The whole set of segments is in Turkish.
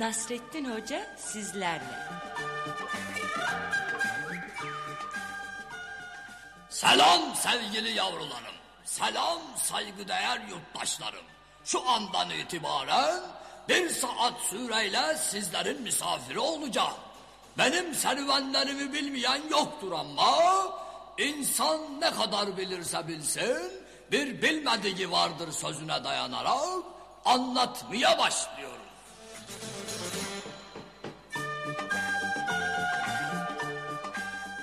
Nasrettin Hoca sizlerle. Selam sevgili yavrularım. Selam saygıdeğer yurttaşlarım. Şu andan itibaren bir saat süreyle sizlerin misafiri olacağım. Benim serüvenlerimi bilmeyen yoktur ama insan ne kadar bilirse bilsin bir bilmediği vardır sözüne dayanarak anlatmaya başlıyorum.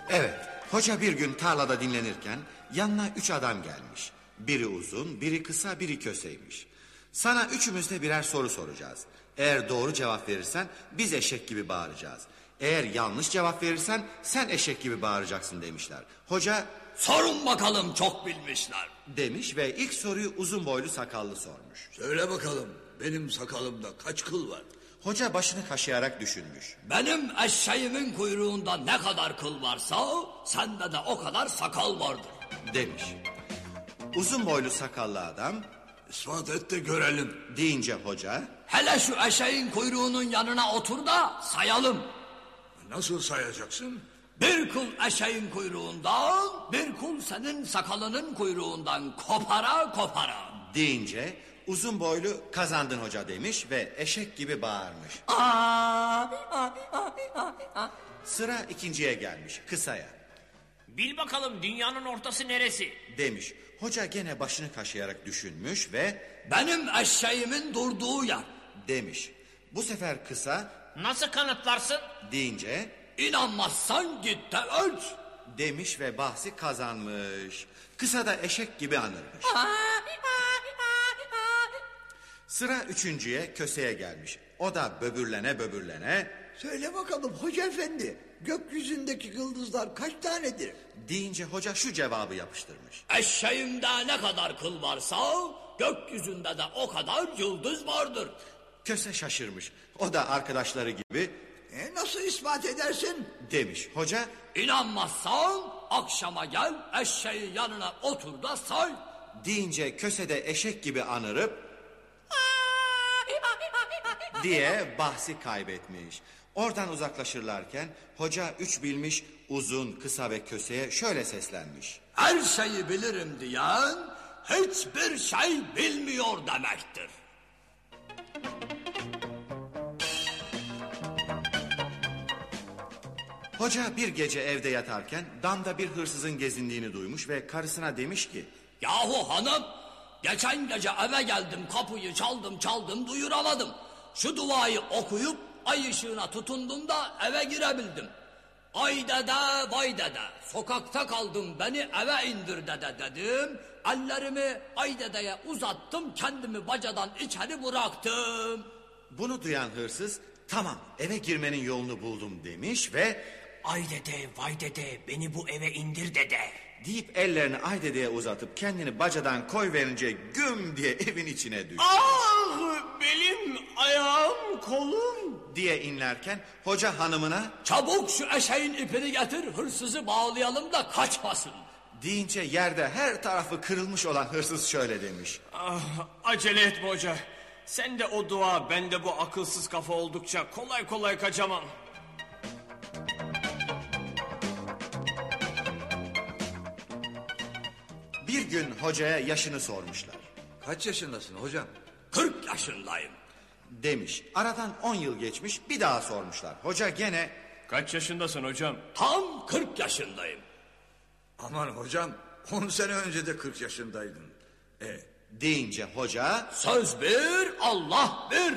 Evet, hoca bir gün tarlada dinlenirken yanına üç adam gelmiş. Biri uzun, biri kısa, biri köseymiş. Sana üçümüz de birer soru soracağız. Eğer doğru cevap verirsen biz eşek gibi bağıracağız. Eğer yanlış cevap verirsen sen eşek gibi bağıracaksın demişler. Hoca Sorun bakalım çok bilmişler. demiş ve ilk soruyu uzun boylu sakallı sormuş. Söyle bakalım benim sakalımda kaç kıl var? Hoca başını kaşıyarak düşünmüş. Benim eşeğimin kuyruğunda ne kadar kıl varsa sende de o kadar sakal vardır. Demiş. Uzun boylu sakallı adam İspat et de görelim. deyince hoca Hele şu eşeğin kuyruğunun yanına otur da sayalım. Nasıl sayacaksın? Bir kul eşeğin kuyruğundan, bir kul senin sakalının kuyruğundan kopara kopara. deyince uzun boylu kazandın hoca demiş ve eşek gibi bağırmış. Sıra ikinciye gelmiş kısaya Bil bakalım dünyanın ortası neresi? demiş. Hoca gene başını kaşıyarak düşünmüş ve Benim eşeğimin durduğu yer. demiş. Bu sefer kısa Nasıl kanıtlarsın? deyince İnanmazsan git de ölç. demiş ve bahsi kazanmış. Kısa da eşek gibi anırmış. Sıra üçüncüye köseye gelmiş. O da böbürlene böbürlene Söyle bakalım hoca efendi gökyüzündeki yıldızlar kaç tanedir? deyince hoca şu cevabı yapıştırmış. Eşeğimde ne kadar kıl varsa gökyüzünde de o kadar yıldız vardır. Köse şaşırmış. O da arkadaşları gibi E, nasıl ispat edersin? demiş. Hoca İnanmazsan akşama gel eşeğin yanına otur da say. deyince köse de eşek gibi anırıp diye bahsi kaybetmiş. Oradan uzaklaşırlarken hoca üç bilmiş uzun, kısa ve köseye şöyle seslenmiş. Her şeyi bilirim diyen hiçbir şey bilmiyor demektir. Hoca bir gece evde yatarken damda bir hırsızın gezindiğini duymuş ve karısına demiş ki... Yahu hanım geçen gece eve geldim kapıyı çaldım çaldım duyuramadım. Şu duayı okuyup ay ışığına tutundum da eve girebildim. Ay dede vay dede sokakta kaldım beni eve indir dede dedim. Ellerimi ay dedeye uzattım kendimi bacadan içeri bıraktım. Bunu duyan hırsız tamam eve girmenin yolunu buldum demiş ve Ay dede vay dede beni bu eve indir dede. Deyip ellerini Aydede'ye uzatıp kendini bacadan koy verince güm diye evin içine düştü. Ah belim ayağım kolum. diye inlerken hoca hanımına Çabuk şu eşeğin ipini getir hırsızı bağlayalım da kaçmasın. deyince yerde her tarafı kırılmış olan hırsız şöyle demiş. Ah, acele etme hoca. Sen de o dua ben de bu akılsız kafa oldukça kolay kolay kaçamam. Bir gün hocaya yaşını sormuşlar. Kaç yaşındasın hocam? 40 yaşındayım. Demiş. Aradan 10 yıl geçmiş bir daha sormuşlar. Hoca gene Kaç yaşındasın hocam? Tam 40 yaşındayım. Aman hocam 10 sene önce de 40 yaşındaydın. E, deyince hoca Söz bir Allah bir.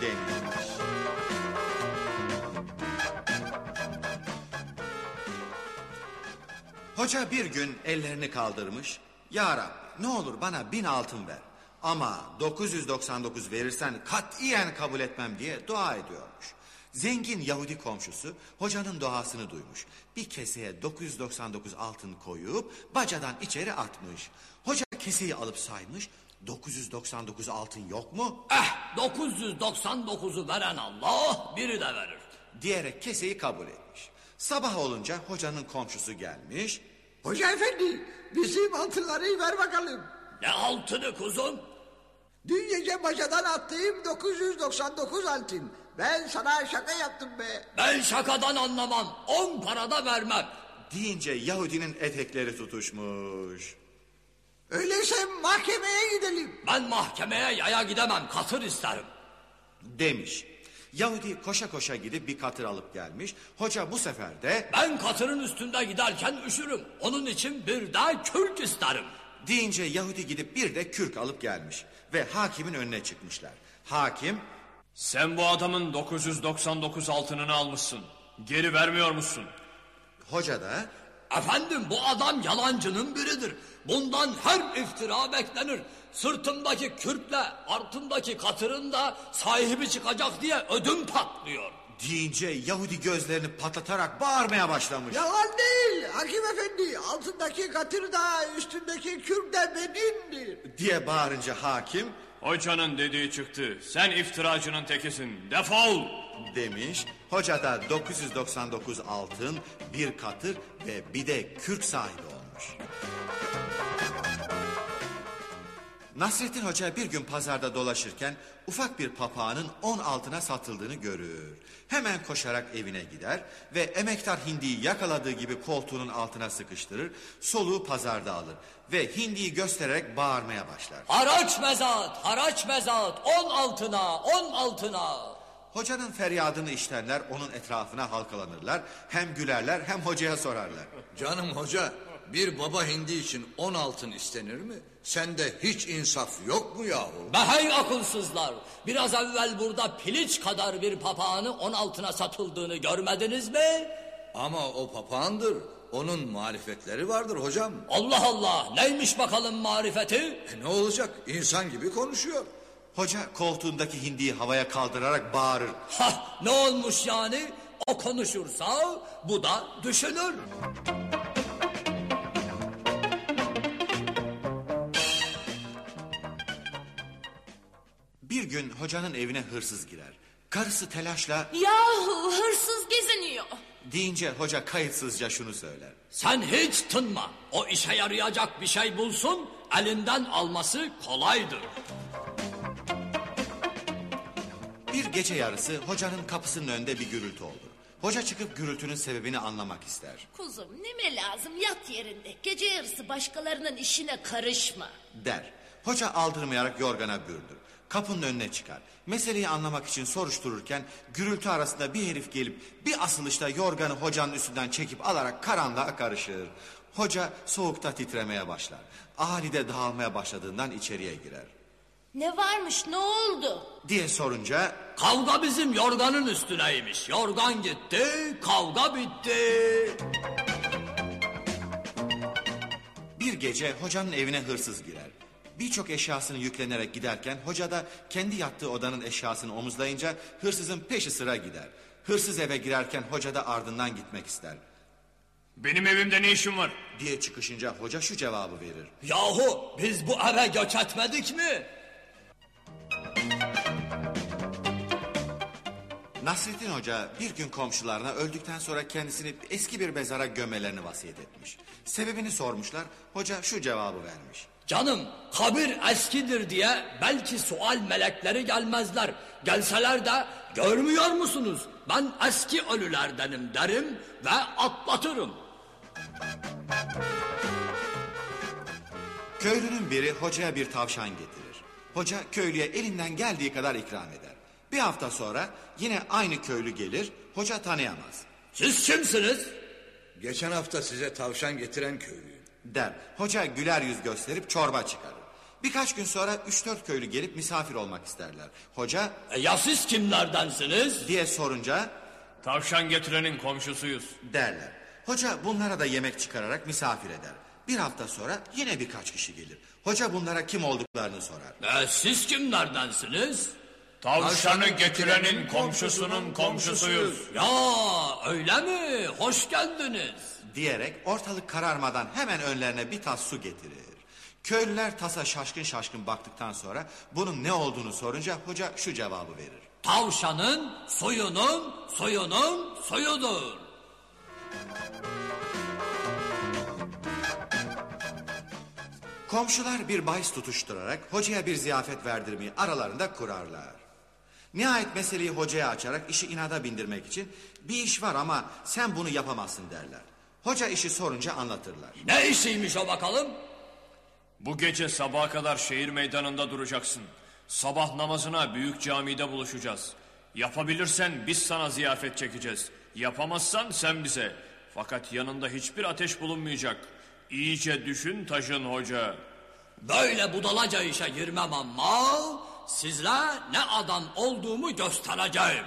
demiş. Hoca bir gün ellerini kaldırmış. Ya Rabbi ne olur bana bin altın ver. Ama 999 verirsen katiyen kabul etmem diye dua ediyormuş. Zengin Yahudi komşusu hocanın duasını duymuş. Bir keseye 999 altın koyup bacadan içeri atmış. Hoca keseyi alıp saymış. 999 altın yok mu? Eh 999'u veren Allah biri de verir. Diyerek keseyi kabul etmiş. Sabah olunca hocanın komşusu gelmiş. Hoca efendi bizim altınları ver bakalım. Ne altını kuzum? Dün gece bacadan attığım 999 altın. Ben sana şaka yaptım be. Ben şakadan anlamam. On parada vermem. Deyince Yahudinin etekleri tutuşmuş. Öyleyse mahkemeye gidelim. Ben mahkemeye yaya gidemem. Katır isterim. Demiş. Yahudi koşa koşa gidip bir katır alıp gelmiş. Hoca bu sefer de Ben katırın üstünde giderken üşürüm. Onun için bir de kürk isterim. deyince Yahudi gidip bir de kürk alıp gelmiş. Ve hakimin önüne çıkmışlar. Hakim Sen bu adamın 999 altınını almışsın. Geri vermiyor musun? hoca da Efendim bu adam yalancının biridir. Bundan her iftira beklenir. Sırtımdaki kürkle altındaki katırın da sahibi çıkacak diye ödüm patlıyor. deyince Yahudi gözlerini patlatarak bağırmaya başlamış. Yalan değil hakim efendi. Altındaki katır da üstündeki kürk de benimdir. diye bağırınca hakim Hocanın dediği çıktı. Sen iftiracının tekisin. Defol! demiş. Hoca da 999 altın, bir katır ve bir de kürk sahibi olmuş. Nasrettin Hoca bir gün pazarda dolaşırken ufak bir papağanın 10 altına satıldığını görür. Hemen koşarak evine gider ve emektar hindiyi yakaladığı gibi koltuğunun altına sıkıştırır, soluğu pazarda alır ve hindiyi göstererek bağırmaya başlar. Haraç mezat, haraç mezat, on altına, on altına. Hocanın feryadını işitenler onun etrafına halkalanırlar, hem gülerler hem hocaya sorarlar. Canım hoca bir baba hindi için on altın istenir mi? Sende hiç insaf yok mu yahu? Be hey akılsızlar. Biraz evvel burada piliç kadar bir papağanı on altına satıldığını görmediniz mi? Ama o papağandır. Onun marifetleri vardır hocam. Allah Allah neymiş bakalım marifeti? E ne olacak? İnsan gibi konuşuyor. Hoca koltuğundaki hindiyi havaya kaldırarak bağırır. Hah ne olmuş yani? O konuşursa bu da düşünür. Bir gün hocanın evine hırsız girer. Karısı telaşla Yahu hırsız geziniyor. deyince hoca kayıtsızca şunu söyler. Sen hiç tınma. O işe yarayacak bir şey bulsun, elinden alması kolaydır. Gece yarısı hocanın kapısının önünde bir gürültü olur. Hoca çıkıp gürültünün sebebini anlamak ister. Kuzum neme lazım yat yerinde. Gece yarısı başkalarının işine karışma. Der. Hoca aldırmayarak yorgana bürünür. Kapının önüne çıkar. Meseleyi anlamak için soruştururken gürültü arasında bir herif gelip bir asılışta yorganı hocanın üstünden çekip alarak karanlığa karışır. Hoca soğukta titremeye başlar. Ahali de dağılmaya başladığından içeriye girer. Ne varmış ne oldu? Diye sorunca Kavga bizim yorganın üstüneymiş. Yorgan gitti, kavga bitti. Bir gece hocanın evine hırsız girer. Birçok eşyasını yüklenerek giderken hoca da kendi yattığı odanın eşyasını omuzlayınca hırsızın peşi sıra gider. Hırsız eve girerken hoca da ardından gitmek ister. Benim evimde ne işin var? Diye çıkışınca hoca şu cevabı verir. Yahu biz bu eve göç etmedik mi? Nasrettin Hoca bir gün komşularına öldükten sonra kendisini eski bir mezara gömmelerini vasiyet etmiş. Sebebini sormuşlar. Hoca şu cevabı vermiş. Canım kabir eskidir diye belki sual melekleri gelmezler. Gelseler de görmüyor musunuz? Ben eski ölülerdenim derim ve atlatırım. Köylünün biri hocaya bir tavşan getirir. Hoca köylüye elinden geldiği kadar ikram eder. Bir hafta sonra yine aynı köylü gelir, hoca tanıyamaz. Siz kimsiniz? Geçen hafta size tavşan getiren köylüyüm. Der, hoca güler yüz gösterip çorba çıkarır. Birkaç gün sonra üç dört köylü gelip misafir olmak isterler. Hoca E ya siz kimlerdensiniz? diye sorunca Tavşan getirenin komşusuyuz. derler. Hoca bunlara da yemek çıkararak misafir eder. Bir hafta sonra yine birkaç kişi gelir. Hoca bunlara kim olduklarını sorar. E siz kimlerdensiniz? Tavşanı getirenin komşusunun komşusuyuz. Ya öyle mi? Hoş geldiniz. diyerek ortalık kararmadan hemen önlerine bir tas su getirir. Köylüler tasa şaşkın şaşkın baktıktan sonra bunun ne olduğunu sorunca hoca şu cevabı verir. Tavşanın suyunun suyunun suyudur. Komşular bir bahis tutuşturarak hocaya bir ziyafet verdirmeyi aralarında kurarlar. Nihayet meseleyi hocaya açarak işi inada bindirmek için bir iş var ama sen bunu yapamazsın derler. Hoca işi sorunca anlatırlar. Ne işiymiş o bakalım? Bu gece sabaha kadar şehir meydanında duracaksın. Sabah namazına büyük camide buluşacağız. Yapabilirsen biz sana ziyafet çekeceğiz. Yapamazsan sen bize. Fakat yanında hiçbir ateş bulunmayacak. İyice düşün taşın hoca. Böyle budalaca işe girmem ama sizle ne adam olduğumu göstereceğim.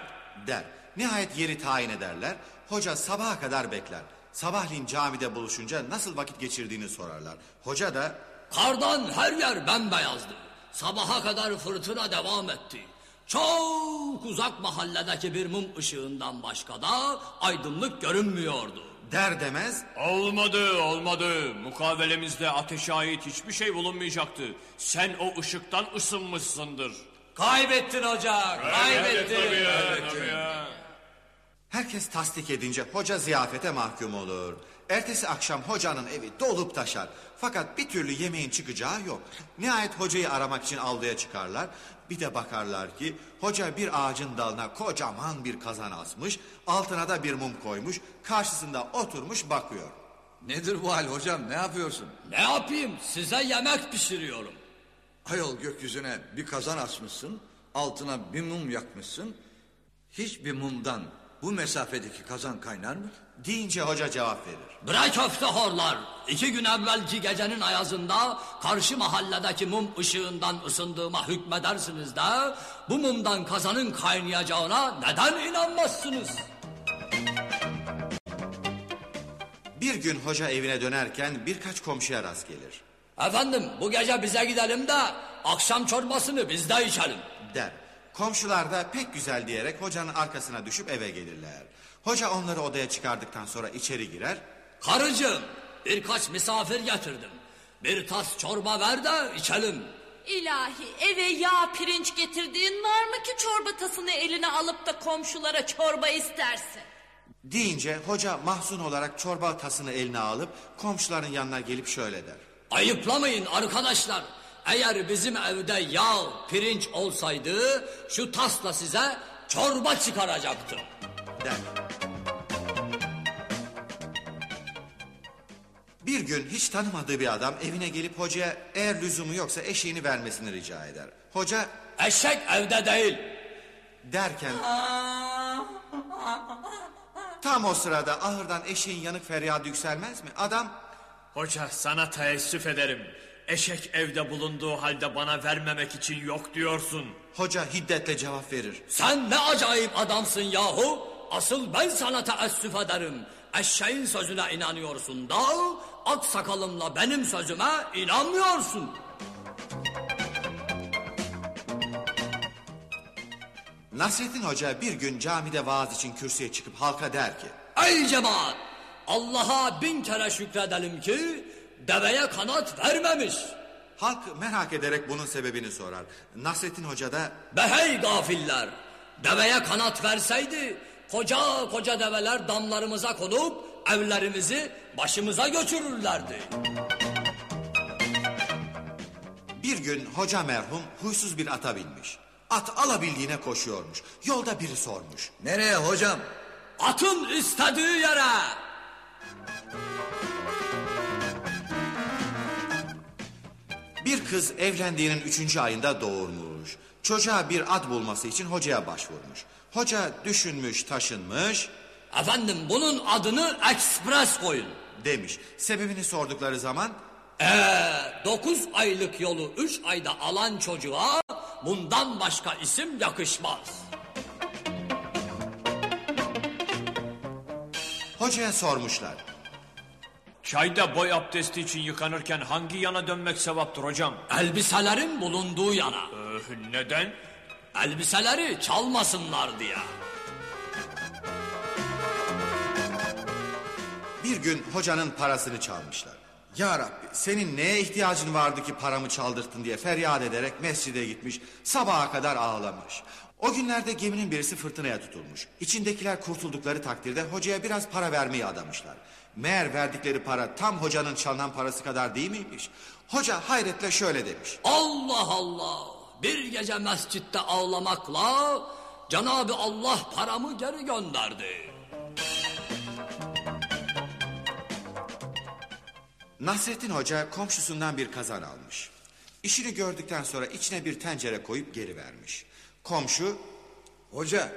Der. Nihayet yeri tayin ederler. Hoca sabaha kadar bekler. Sabahleyin camide buluşunca nasıl vakit geçirdiğini sorarlar. Hoca da Kardan her yer bembeyazdı. Sabaha kadar fırtına devam etti. Çok uzak mahalledeki bir mum ışığından başka da aydınlık görünmüyordu. Der demez Olmadı olmadı. Mukavelemizde ateşe ait hiçbir şey bulunmayacaktı. Sen o ışıktan ısınmışsındır. Kaybettin hoca, kaybettin. Tabii ya, tabii ya. Herkes tasdik edince hoca ziyafete mahkum olur. Ertesi akşam hocanın evi dolup taşar. Fakat bir türlü yemeğin çıkacağı yok. Nihayet hocayı aramak için avluya çıkarlar. Bir de bakarlar ki hoca bir ağacın dalına kocaman bir kazan asmış. Altına da bir mum koymuş. Karşısında oturmuş bakıyor. Nedir bu hal hocam ne yapıyorsun? Ne yapayım size yemek pişiriyorum. Ayol gökyüzüne bir kazan açmışsın, altına bir mum yakmışsın. Hiçbir mumdan bu mesafedeki kazan kaynar mı? Deyince hoca cevap verir. Bre köfte horlar. İki gün evvelki gecenin ayazında karşı mahalledeki mum ışığından ısındığıma hükmedersiniz de bu mumdan kazanın kaynayacağına neden inanmazsınız? Bir gün hoca evine dönerken birkaç komşuya rast gelir. Efendim bu gece bize gidelim de akşam çorbasını biz de içelim. der. Komşular da pek güzel diyerek hocanın arkasına düşüp eve gelirler. Hoca onları odaya çıkardıktan sonra içeri girer. Karıcığım birkaç misafir getirdim. Bir tas çorba ver de içelim. İlahi eve yağ pirinç getirdiğin var mı ki çorba tasını eline alıp da komşulara çorba istersin? Deyince hoca mahzun olarak çorba tasını eline alıp komşuların yanına gelip şöyle der. Ayıplamayın arkadaşlar. Eğer bizim evde yağ, pirinç olsaydı şu tasla size çorba çıkaracaktım. der. Bir gün hiç tanımadığı bir adam evine gelip hocaya eğer lüzumu yoksa eşeğini vermesini rica eder. Hoca Eşek evde değil. derken tam o sırada ahırdan eşeğin yanık feryadı yükselmez mi? Adam Hoca sana teessüf ederim. Eşek evde bulunduğu halde bana vermemek için yok diyorsun. hoca hiddetle cevap verir. Sen ne acayip adamsın yahu. Asıl ben sana teessüf ederim. Eşeğin sözüne inanıyorsun da ak sakalımla benim sözüme inanmıyorsun. Nasrettin Hoca bir gün camide vaaz için kürsüye çıkıp halka der ki... Ey cemaat! Allah'a bin kere şükredelim ki deveye kanat vermemiş. Halk merak ederek bunun sebebini sorar. Nasrettin Hoca da Behey gafiller! Deveye kanat verseydi koca koca develer damlarımıza konup evlerimizi başımıza götürürlerdi. bir gün hoca merhum huysuz bir ata binmiş. At alabildiğine koşuyormuş. Yolda biri sormuş. Nereye hocam? Atın istediği yere. Bir kız evlendiğinin üçüncü ayında doğurmuş. Çocuğa bir ad bulması için hocaya başvurmuş. Hoca düşünmüş taşınmış Efendim bunun adını ekspres koyun. demiş. Sebebini sordukları zaman Ee, dokuz aylık yolu üç ayda alan çocuğa bundan başka isim yakışmaz. hocaya sormuşlar. Çayda boy abdesti için yıkanırken hangi yana dönmek sevaptır hocam? Elbiselerin bulunduğu yana. Ee, neden? Elbiseleri çalmasınlar diye. Bir gün hocanın parasını çalmışlar. Ya Rabbi senin neye ihtiyacın vardı ki paramı çaldırttın diye feryat ederek mescide gitmiş. Sabaha kadar ağlamış. O günlerde geminin birisi fırtınaya tutulmuş. İçindekiler kurtuldukları takdirde hocaya biraz para vermeyi adamışlar. Meğer verdikleri para tam hocanın çalınan parası kadar değil miymiş? Hoca hayretle şöyle demiş. Allah Allah. Bir gece mescitte ağlamakla Cenab-ı Allah paramı geri gönderdi. Nasrettin Hoca komşusundan bir kazan almış. İşini gördükten sonra içine bir tencere koyup geri vermiş. Komşu Hoca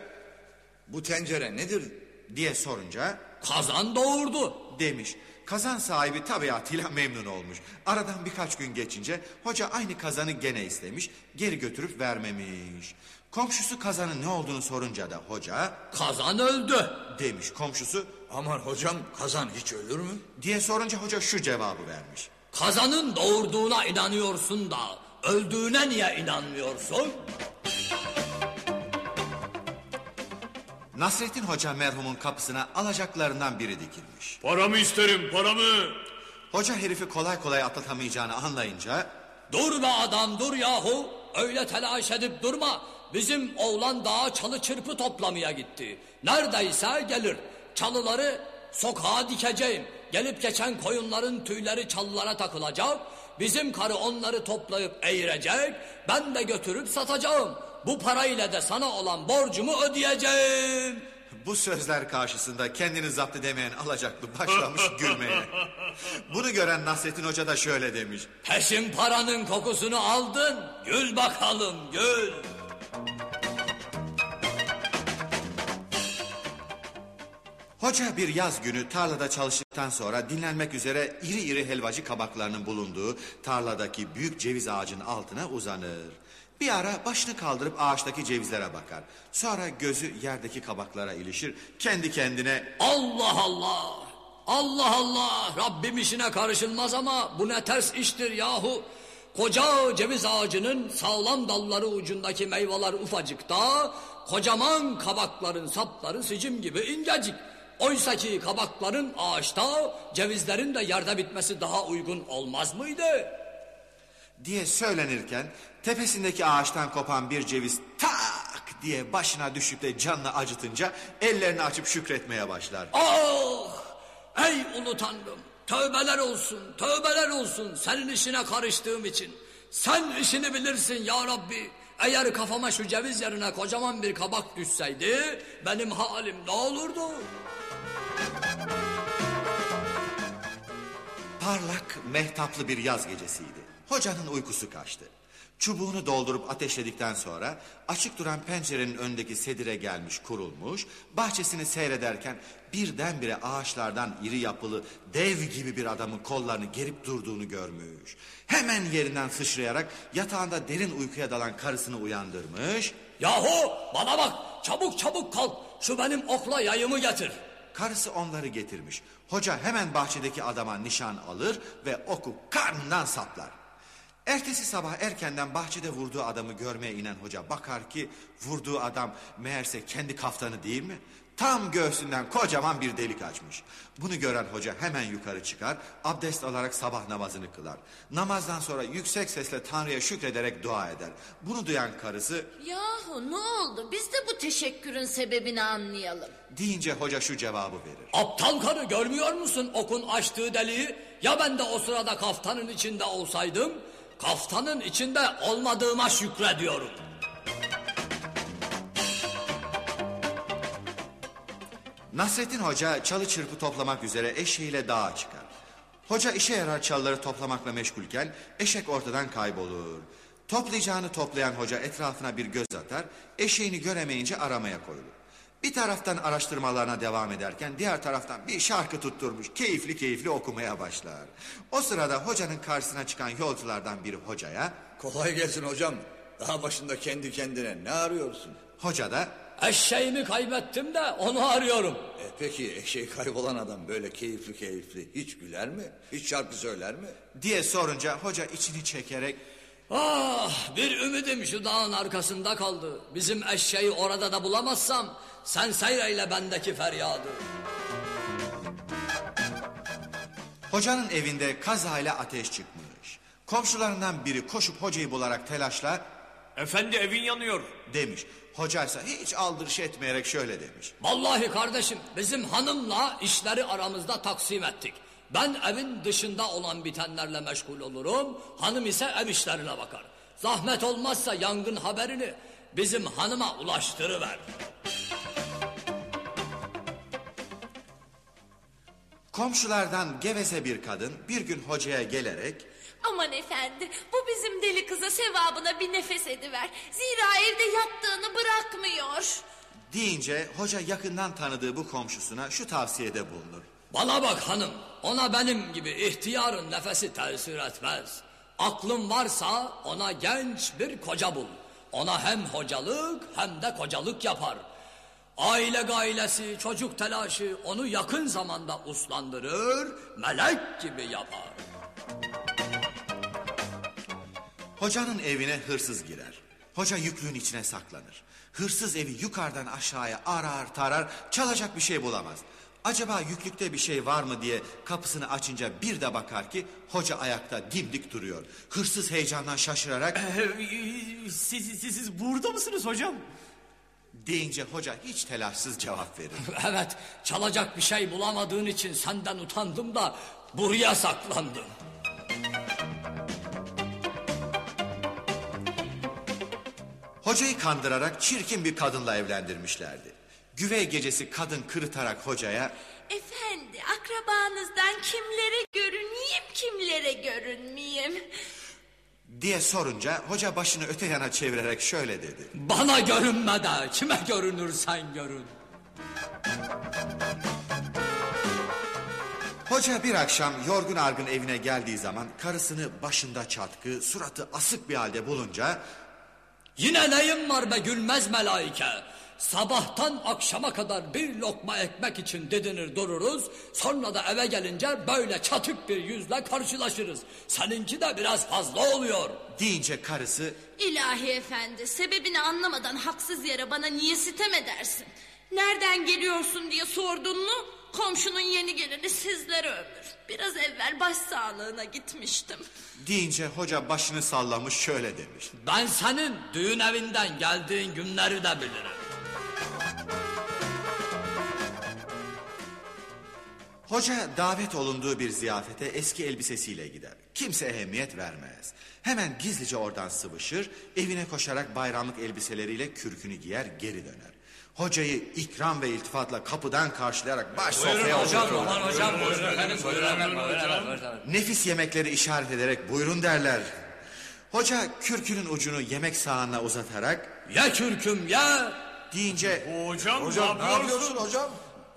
bu tencere nedir? diye sorunca Kazan doğurdu. demiş. Kazan sahibi tabiatıyla memnun olmuş. Aradan birkaç gün geçince hoca aynı kazanı gene istemiş, geri götürüp vermemiş. Komşusu kazanın ne olduğunu sorunca da hoca Kazan öldü. demiş. Komşusu Aman hocam kazan hiç ölür mü? diye sorunca hoca şu cevabı vermiş. Kazanın doğurduğuna inanıyorsun da öldüğüne niye inanmıyorsun? Nasrettin Hoca merhumun kapısına alacaklarından biri dikilmiş. Paramı isterim paramı. Hoca herifi kolay kolay atlatamayacağını anlayınca Dur be adam dur yahu. Öyle telaş edip durma. Bizim oğlan dağa çalı çırpı toplamaya gitti. Neredeyse gelir. Çalıları sokağa dikeceğim. Gelip geçen koyunların tüyleri çalılara takılacak. Bizim karı onları toplayıp eğirecek. Ben de götürüp satacağım. Bu parayla da sana olan borcumu ödeyeceğim. bu sözler karşısında kendini zapt edemeyen alacaklı başlamış gülmeye. Bunu gören Nasrettin Hoca da şöyle demiş. Peşin paranın kokusunu aldın. Gül bakalım gül. Hoca bir yaz günü tarlada çalıştıktan sonra dinlenmek üzere iri iri helvacı kabaklarının bulunduğu tarladaki büyük ceviz ağacının altına uzanır. Bir ara başını kaldırıp ağaçtaki cevizlere bakar. Sonra gözü yerdeki kabaklara ilişir. Kendi kendine Allah Allah. Allah Allah. Rabbim işine karışılmaz ama bu ne ters iştir yahu. Koca ceviz ağacının sağlam dalları ucundaki meyveler ufacıkta, kocaman kabakların sapları sicim gibi incecik. Oysaki kabakların ağaçta, cevizlerin de yerde bitmesi daha uygun olmaz mıydı? diye söylenirken tepesindeki ağaçtan kopan bir ceviz tak diye başına düşüp de canını acıtınca ellerini açıp şükretmeye başlar. Ah! Ey ulu tanrım! Tövbeler olsun, tövbeler olsun senin işine karıştığım için. Sen işini bilirsin ya Rabbi. Eğer kafama şu ceviz yerine kocaman bir kabak düşseydi benim halim ne olurdu? Parlak, mehtaplı bir yaz gecesiydi. Hocanın uykusu kaçtı. Çubuğunu doldurup ateşledikten sonra açık duran pencerenin önündeki sedire gelmiş kurulmuş, bahçesini seyrederken birdenbire ağaçlardan iri yapılı dev gibi bir adamın kollarını gerip durduğunu görmüş. Hemen yerinden sıçrayarak yatağında derin uykuya dalan karısını uyandırmış. Yahu bana bak çabuk çabuk kalk şu benim okla yayımı getir. Karısı onları getirmiş. Hoca hemen bahçedeki adama nişan alır ve oku karnından saplar. Ertesi sabah erkenden bahçede vurduğu adamı görmeye inen hoca bakar ki vurduğu adam meğerse kendi kaftanı değil mi? Tam göğsünden kocaman bir delik açmış. Bunu gören hoca hemen yukarı çıkar, abdest alarak sabah namazını kılar. Namazdan sonra yüksek sesle Tanrı'ya şükrederek dua eder. Bunu duyan karısı Yahu ne oldu? Biz de bu teşekkürün sebebini anlayalım. deyince hoca şu cevabı verir. Aptal karı görmüyor musun okun açtığı deliği? Ya ben de o sırada kaftanın içinde olsaydım? Kaftanın içinde olmadığıma şükrediyorum. Nasrettin Hoca çalı çırpı toplamak üzere eşeğiyle dağa çıkar. Hoca işe yarar çalıları toplamakla meşgulken eşek ortadan kaybolur. Toplayacağını toplayan hoca etrafına bir göz atar, eşeğini göremeyince aramaya koyulur. Bir taraftan araştırmalarına devam ederken diğer taraftan bir şarkı tutturmuş keyifli keyifli okumaya başlar. O sırada hocanın karşısına çıkan yolculardan biri hocaya, Kolay gelsin hocam. Daha başında kendi kendine ne arıyorsun? hoca da Eşeğimi kaybettim de onu arıyorum. E peki eşeği kaybolan adam böyle keyifli keyifli hiç güler mi? Hiç şarkı söyler mi? diye sorunca hoca içini çekerek Ah bir ümidim şu dağın arkasında kaldı. Bizim eşeği orada da bulamazsam sen seyreyle bendeki feryadı. Hocanın evinde kazayla ateş çıkmış. Komşularından biri koşup hocayı bularak telaşla Efendi evin yanıyor. demiş. Hoca ise hiç aldırış etmeyerek şöyle demiş. Vallahi kardeşim bizim hanımla işleri aramızda taksim ettik. Ben evin dışında olan bitenlerle meşgul olurum. Hanım ise ev işlerine bakar. Zahmet olmazsa yangın haberini bizim hanıma ulaştırıver. Komşulardan geveze bir kadın bir gün hocaya gelerek Aman efendi bu bizim deli kıza sevabına bir nefes ediver. Zira evde yattığını bırakmıyor. deyince hoca yakından tanıdığı bu komşusuna şu tavsiyede bulunur. Bana bak hanım, ona benim gibi ihtiyarın nefesi tesir etmez. Aklın varsa ona genç bir koca bul. Ona hem hocalık hem de kocalık yapar. Aile gailesi, çocuk telaşı onu yakın zamanda uslandırır, melek gibi yapar. Hocanın evine hırsız girer. Hoca yüklüğün içine saklanır. Hırsız evi yukarıdan aşağıya arar tarar çalacak bir şey bulamaz. Acaba yüklükte bir şey var mı diye kapısını açınca bir de bakar ki hoca ayakta dimdik duruyor. Hırsız heyecandan şaşırarak Siz, siz, siz burada mısınız hocam? deyince hoca hiç telaşsız cevap verir. Evet, çalacak bir şey bulamadığın için senden utandım da buraya saklandım. Hocayı kandırarak çirkin bir kadınla evlendirmişlerdi. Güvey gecesi kadın kırıtarak hocaya Efendi akrabanızdan kimlere görüneyim kimlere görünmeyeyim. diye sorunca hoca başını öte yana çevirerek şöyle dedi. Bana görünme de kime görünürsen görün. Hoca bir akşam yorgun argın evine geldiği zaman karısını başında çatkı, suratı asık bir halde bulunca Yine neyim var be gülmez melaike? Sabahtan akşama kadar bir lokma ekmek için didinir dururuz. Sonra da eve gelince böyle çatık bir yüzle karşılaşırız. Seninki de biraz fazla oluyor. deyince karısı İlahi efendi sebebini anlamadan haksız yere bana niye sitem edersin? Nereden geliyorsun diye sordun mu komşunun yeni gelini sizlere ömür. Biraz evvel başsağlığına gitmiştim. deyince hoca başını sallamış şöyle demiş. Ben senin düğün evinden geldiğin günleri de bilirim. Hoca davet olunduğu bir ziyafete eski elbisesiyle gider. Kimse ehemmiyet vermez. Hemen gizlice oradan sıvışır, evine koşarak bayramlık elbiseleriyle kürkünü giyer geri döner. Hocayı ikram ve iltifatla kapıdan karşılayarak baş sofraya oturturlar. hocam buyurun efendim buyurun Nefis yemekleri işaret ederek buyurun derler. Hoca kürkünün ucunu yemek sağanına uzatarak Ye kürküm ye. deyince Hocam, Hocam ne yapıyorsun hocam?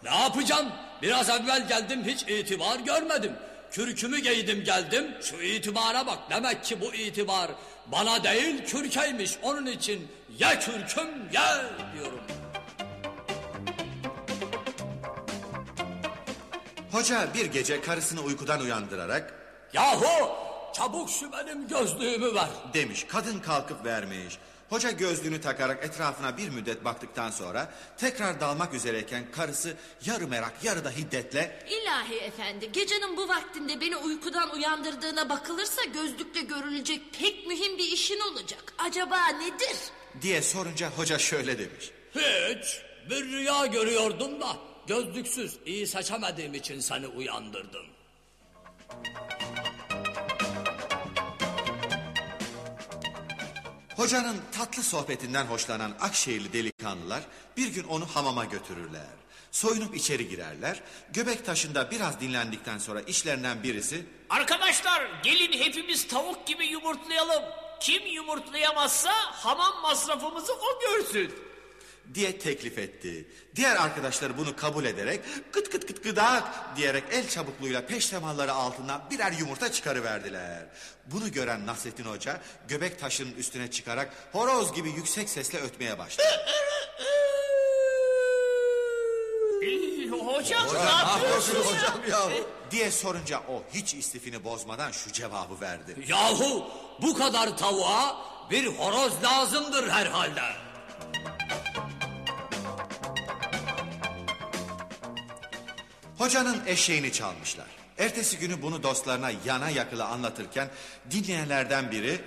Ne yapacağım? Biraz evvel geldim hiç itibar görmedim. Kürkümü giydim geldim. Şu itibara bak. Demek ki bu itibar bana değil kürkeymiş. Onun için ye kürküm ye diyorum. Hoca bir gece karısını uykudan uyandırarak Yahu çabuk şu benim gözlüğümü ver. demiş. Kadın kalkıp vermiş. Hoca gözlüğünü takarak etrafına bir müddet baktıktan sonra tekrar dalmak üzereyken karısı yarı merak yarı da hiddetle İlahi efendi gecenin bu vaktinde beni uykudan uyandırdığına bakılırsa gözlükle görülecek pek mühim bir işin olacak. Acaba nedir? diye sorunca hoca şöyle demiş. Hiç bir rüya görüyordum da gözlüksüz iyi seçemediğim için seni uyandırdım. Hocanın tatlı sohbetinden hoşlanan Akşehirli delikanlılar bir gün onu hamama götürürler. Soyunup içeri girerler. Göbek taşında biraz dinlendikten sonra işlerinden birisi Arkadaşlar gelin hepimiz tavuk gibi yumurtlayalım. Kim yumurtlayamazsa hamam masrafımızı o görsün. Diye teklif etti. Diğer arkadaşları bunu kabul ederek kıt kıt kıt gıdak diyerek el çabukluğuyla peştemalları altından birer yumurta çıkarıverdiler. Bunu gören Nasrettin Hoca göbek taşının üstüne çıkarak horoz gibi yüksek sesle ötmeye başladı. Ee, hocam, ne Ne yapıyorsun? yapıyorsun hocam ya? diye sorunca o hiç istifini bozmadan şu cevabı verdi. Yahu bu kadar tavuğa bir horoz lazımdır herhalde. Hocanın eşeğini çalmışlar. Ertesi günü bunu dostlarına yana yakıla anlatırken dinleyenlerden biri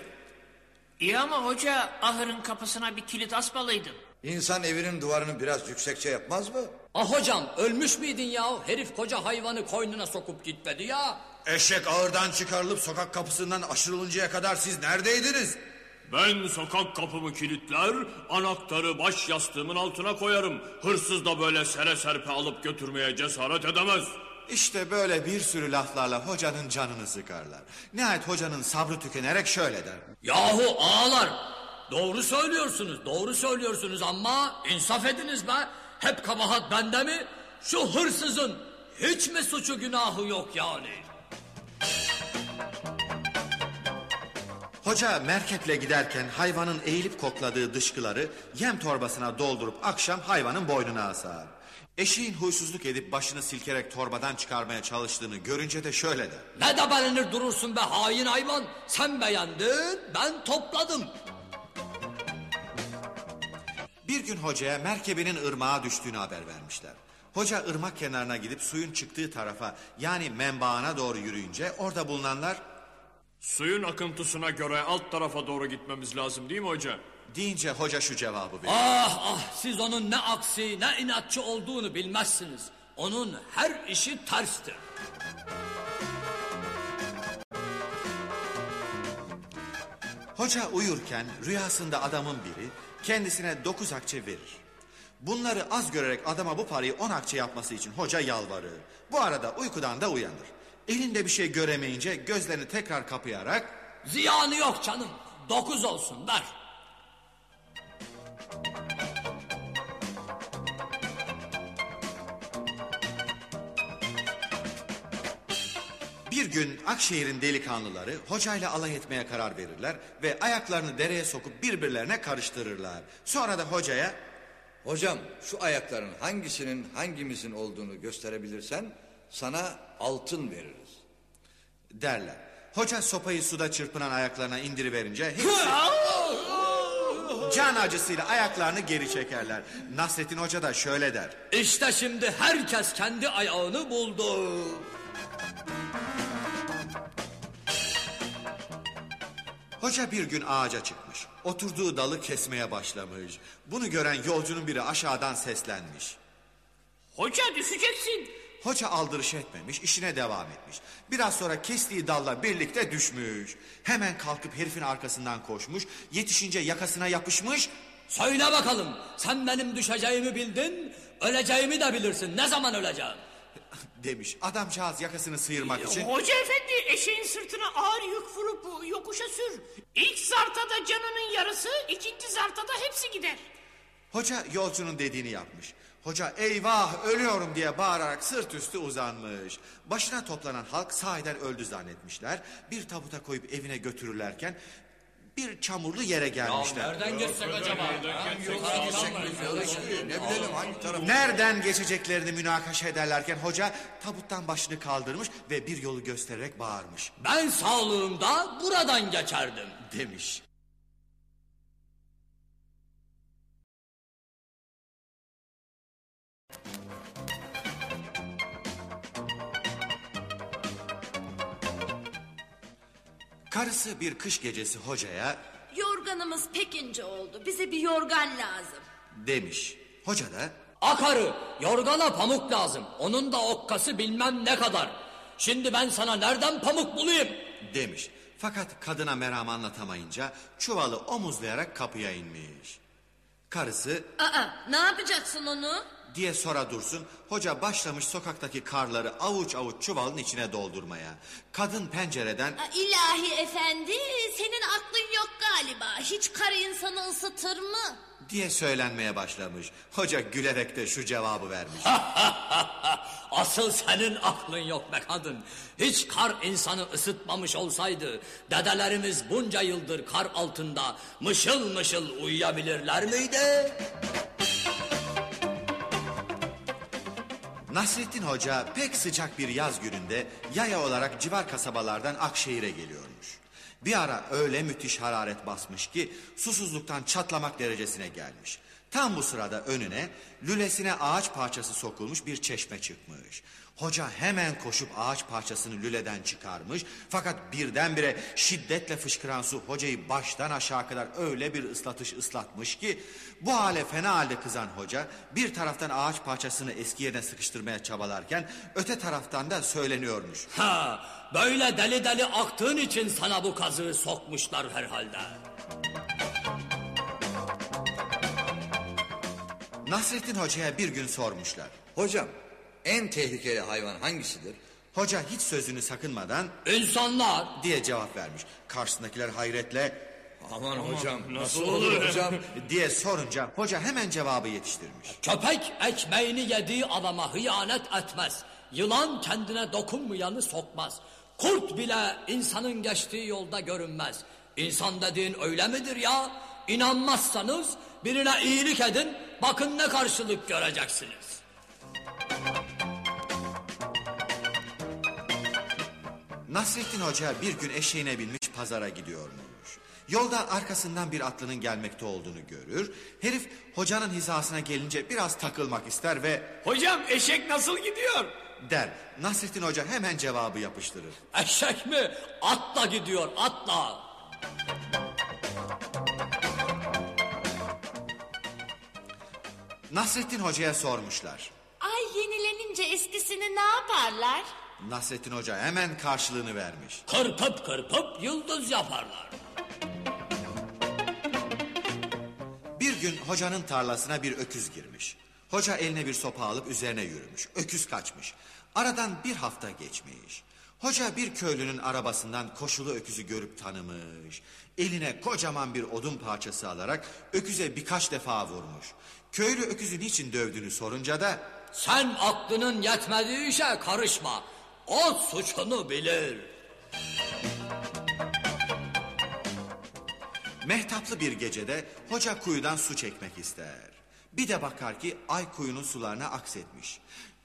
İyi ama hoca ahırın kapısına bir kilit asmalıydın. İnsan evinin duvarını biraz yüksekçe yapmaz mı? Ah hocam ölmüş müydün ya? Herif koca hayvanı koynuna sokup gitmedi ya. eşek ağırdan çıkarılıp sokak kapısından aşırılıncaya kadar siz neredeydiniz? Ben sokak kapımı kilitler, anahtarı baş yastığımın altına koyarım. Hırsız da böyle sere serpe alıp götürmeye cesaret edemez. İşte böyle bir sürü laflarla hocanın canını sıkarlar. Nihayet hocanın sabrı tükenerek şöyle der. Yahu ağalar doğru söylüyorsunuz doğru söylüyorsunuz ama insaf ediniz be. Hep kabahat bende mi? Şu hırsızın hiç mi suçu günahı yok yani? Hoca merkeple giderken hayvanın eğilip kokladığı dışkıları yem torbasına doldurup akşam hayvanın boynuna asar. Eşeğin huysuzluk edip başını silkerek torbadan çıkarmaya çalıştığını görünce de şöyle der. Ne de belenir durursun be hain hayvan. Sen beğendin ben topladım. Bir gün hocaya merkebinin ırmağa düştüğünü haber vermişler. Hoca ırmak kenarına gidip suyun çıktığı tarafa yani menbaına doğru yürüyünce orada bulunanlar Suyun akıntısına göre alt tarafa doğru gitmemiz lazım değil mi hoca? deyince hoca şu cevabı veriyor. Ah ah siz onun ne aksi ne inatçı olduğunu bilmezsiniz. Onun her işi terstir. Hoca uyurken rüyasında adamın biri kendisine dokuz akçe verir. Bunları az görerek adama bu parayı on akçe yapması için hoca yalvarır. Bu arada uykudan da uyanır. Elinde bir şey göremeyince gözlerini tekrar kapayarak Ziyanı yok canım. Dokuz olsun ver. bir gün Akşehir'in delikanlıları hocayla alay etmeye karar verirler ve ayaklarını dereye sokup birbirlerine karıştırırlar. Sonra da hocaya Hocam şu ayakların hangisinin hangimizin olduğunu gösterebilirsen sana altın veririz. derler. Hoca sopayı suda çırpınan ayaklarına indiriverince hepsi can acısıyla ayaklarını geri çekerler. Nasrettin Hoca da şöyle der. İşte şimdi herkes kendi ayağını buldu. Hoca bir gün ağaca çıkmış. Oturduğu dalı kesmeye başlamış. Bunu gören yolcunun biri aşağıdan seslenmiş. Hoca düşeceksin. Hoca aldırış etmemiş, işine devam etmiş. Biraz sonra kestiği dalla birlikte düşmüş. Hemen kalkıp herifin arkasından koşmuş. Yetişince yakasına yapışmış. Söyle bakalım sen benim düşeceğimi bildin, öleceğimi de bilirsin. Ne zaman öleceğim? Demiş. Adamcağız yakasını sıyırmak için Hoca efendi eşeğin sırtına ağır yük vurup yokuşa sür. İlk zartada canının yarısı, ikinci zartada hepsi gider. Hoca yolcunun dediğini yapmış. Hoca eyvah ölüyorum diye bağırarak sırt üstü uzanmış. Başına toplanan halk sahiden öldü zannetmişler. Bir tabuta koyup evine götürürlerken bir çamurlu yere gelmişler. Nereden geçsek acaba? Ne bilelim hangi taraf? Nereden geçeceklerini münakaşa ederlerken hoca tabuttan başını kaldırmış ve bir yolu göstererek bağırmış. Ben sağlığımda buradan geçerdim. Demiş. Karısı bir kış gecesi hocaya Yorganımız pek ince oldu. Bize bir yorgan lazım. demiş. Hoca da Akarı, yorgana pamuk lazım. Onun da okkası bilmem ne kadar. Şimdi ben sana nereden pamuk bulayım? demiş. Fakat kadına meram anlatamayınca çuvalı omuzlayarak kapıya inmiş. Karısı Aa, ne yapacaksın onu? Diye sora dursun. Hoca başlamış sokaktaki karları avuç avuç çuvalın içine doldurmaya. Kadın pencereden Aa, ilahi efendi, senin aklın yok galiba. Hiç kar insanı ısıtır mı? diye söylenmeye başlamış. Hoca gülerek de şu cevabı vermiş. Asıl senin aklın yok be kadın. Hiç kar insanı ısıtmamış olsaydı... ...dedelerimiz bunca yıldır kar altında... ...mışıl mışıl uyuyabilirler miydi? Nasrettin Hoca pek sıcak bir yaz gününde yaya olarak civar kasabalardan Akşehir'e geliyormuş. Bir ara öyle müthiş hararet basmış ki susuzluktan çatlamak derecesine gelmiş. Tam bu sırada önüne lülesine ağaç parçası sokulmuş bir çeşme çıkmış. Hoca hemen koşup ağaç parçasını lüleden çıkarmış. Fakat birdenbire şiddetle fışkıran su hocayı baştan aşağı kadar öyle bir ıslatış ıslatmış ki... ...bu hale fena halde kızan hoca bir taraftan ağaç parçasını eski yerine sıkıştırmaya çabalarken... ...öte taraftan da söyleniyormuş. Ha, böyle deli deli aktığın için sana bu kazığı sokmuşlar herhalde. Nasrettin Hoca'ya bir gün sormuşlar. Hocam en tehlikeli hayvan hangisidir? Hoca hiç sözünü sakınmadan İnsanlar diye cevap vermiş. Karşısındakiler hayretle Aman hocam nasıl olur hocam? diye sorunca hoca hemen cevabı yetiştirmiş. köpek ekmeğini yediği adama hıyanet etmez. Yılan kendine dokunmayanı sokmaz. Kurt bile insanın geçtiği yolda görünmez. İnsan dediğin öyle midir ya? İnanmazsanız birine iyilik edin, bakın ne karşılık göreceksiniz. Nasrettin Hoca bir gün eşeğine binmiş pazara gidiyormuş. Yolda arkasından bir atlının gelmekte olduğunu görür. Herif hocanın hizasına gelince biraz takılmak ister ve Hocam eşek nasıl gidiyor? der. Nasrettin Hoca hemen cevabı yapıştırır. Eşek mi? Atla gidiyor, atla. Nasrettin Hoca'ya sormuşlar. Ay yenilenince eskisini ne yaparlar? Nasrettin Hoca hemen karşılığını vermiş. Kırpıp kırpıp yıldız yaparlar. Bir gün hocanın tarlasına bir öküz girmiş. Hoca eline bir sopa alıp üzerine yürümüş. Öküz kaçmış. Aradan bir hafta geçmiş. Hoca bir köylünün arabasından koşulu öküzü görüp tanımış. Eline kocaman bir odun parçası alarak öküze birkaç defa vurmuş. Köylü öküzü niçin dövdüğünü sorunca da Sen aklının yetmediği işe karışma. O suçunu bilir. Mehtaplı bir gecede hoca kuyudan su çekmek ister. Bir de bakar ki ay kuyunun sularına aksetmiş.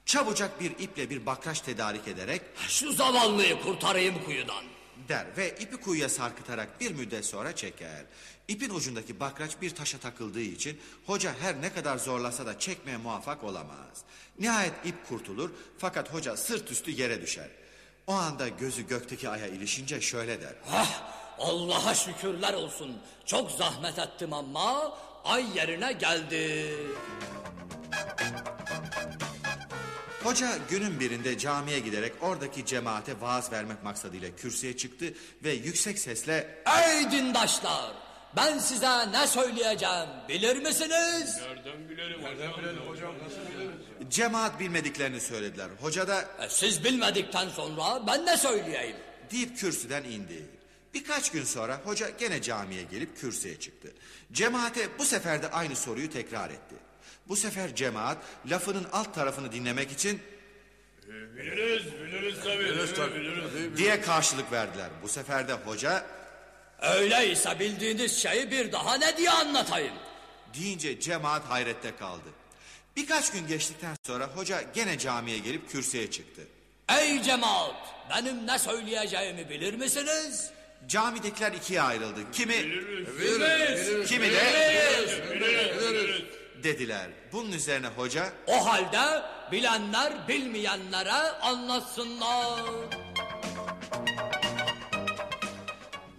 Çabucak bir iple bir bakraç tedarik ederek Şu zavallıyı kurtarayım kuyudan. Der ve ipi kuyuya sarkıtarak bir müddet sonra çeker. İpin ucundaki bakraç bir taşa takıldığı için hoca her ne kadar zorlasa da çekmeye muvaffak olamaz. Nihayet ip kurtulur fakat hoca sırt üstü yere düşer. O anda gözü gökteki aya ilişince şöyle der. Hah, Allah'a şükürler olsun. Çok zahmet ettim ama ay yerine geldi. Hoca günün birinde camiye giderek oradaki cemaate vaaz vermek maksadıyla kürsüye çıktı ve yüksek sesle Ey dindaşlar! Ben size ne söyleyeceğim bilir misiniz? cemaat bilmediklerini söylediler. Hoca da E, siz bilmedikten sonra ben ne söyleyeyim? deyip kürsüden indi. Birkaç gün sonra hoca gene camiye gelip kürsüye çıktı. Cemaate bu sefer de aynı soruyu tekrar etti. Bu sefer cemaat lafının alt tarafını dinlemek için Biliriz, biliriz tabii. diye karşılık verdiler. Bu sefer de hoca Öyleyse bildiğiniz şeyi bir daha ne diye anlatayım? deyince cemaat hayrette kaldı. Birkaç gün geçtikten sonra hoca gene camiye gelip kürsüye çıktı. Ey cemaat! Benim ne söyleyeceğimi bilir misiniz? Camidekiler ikiye ayrıldı. Kimi kimi de dediler. Bunun üzerine hoca O halde bilenler bilmeyenlere anlatsınlar.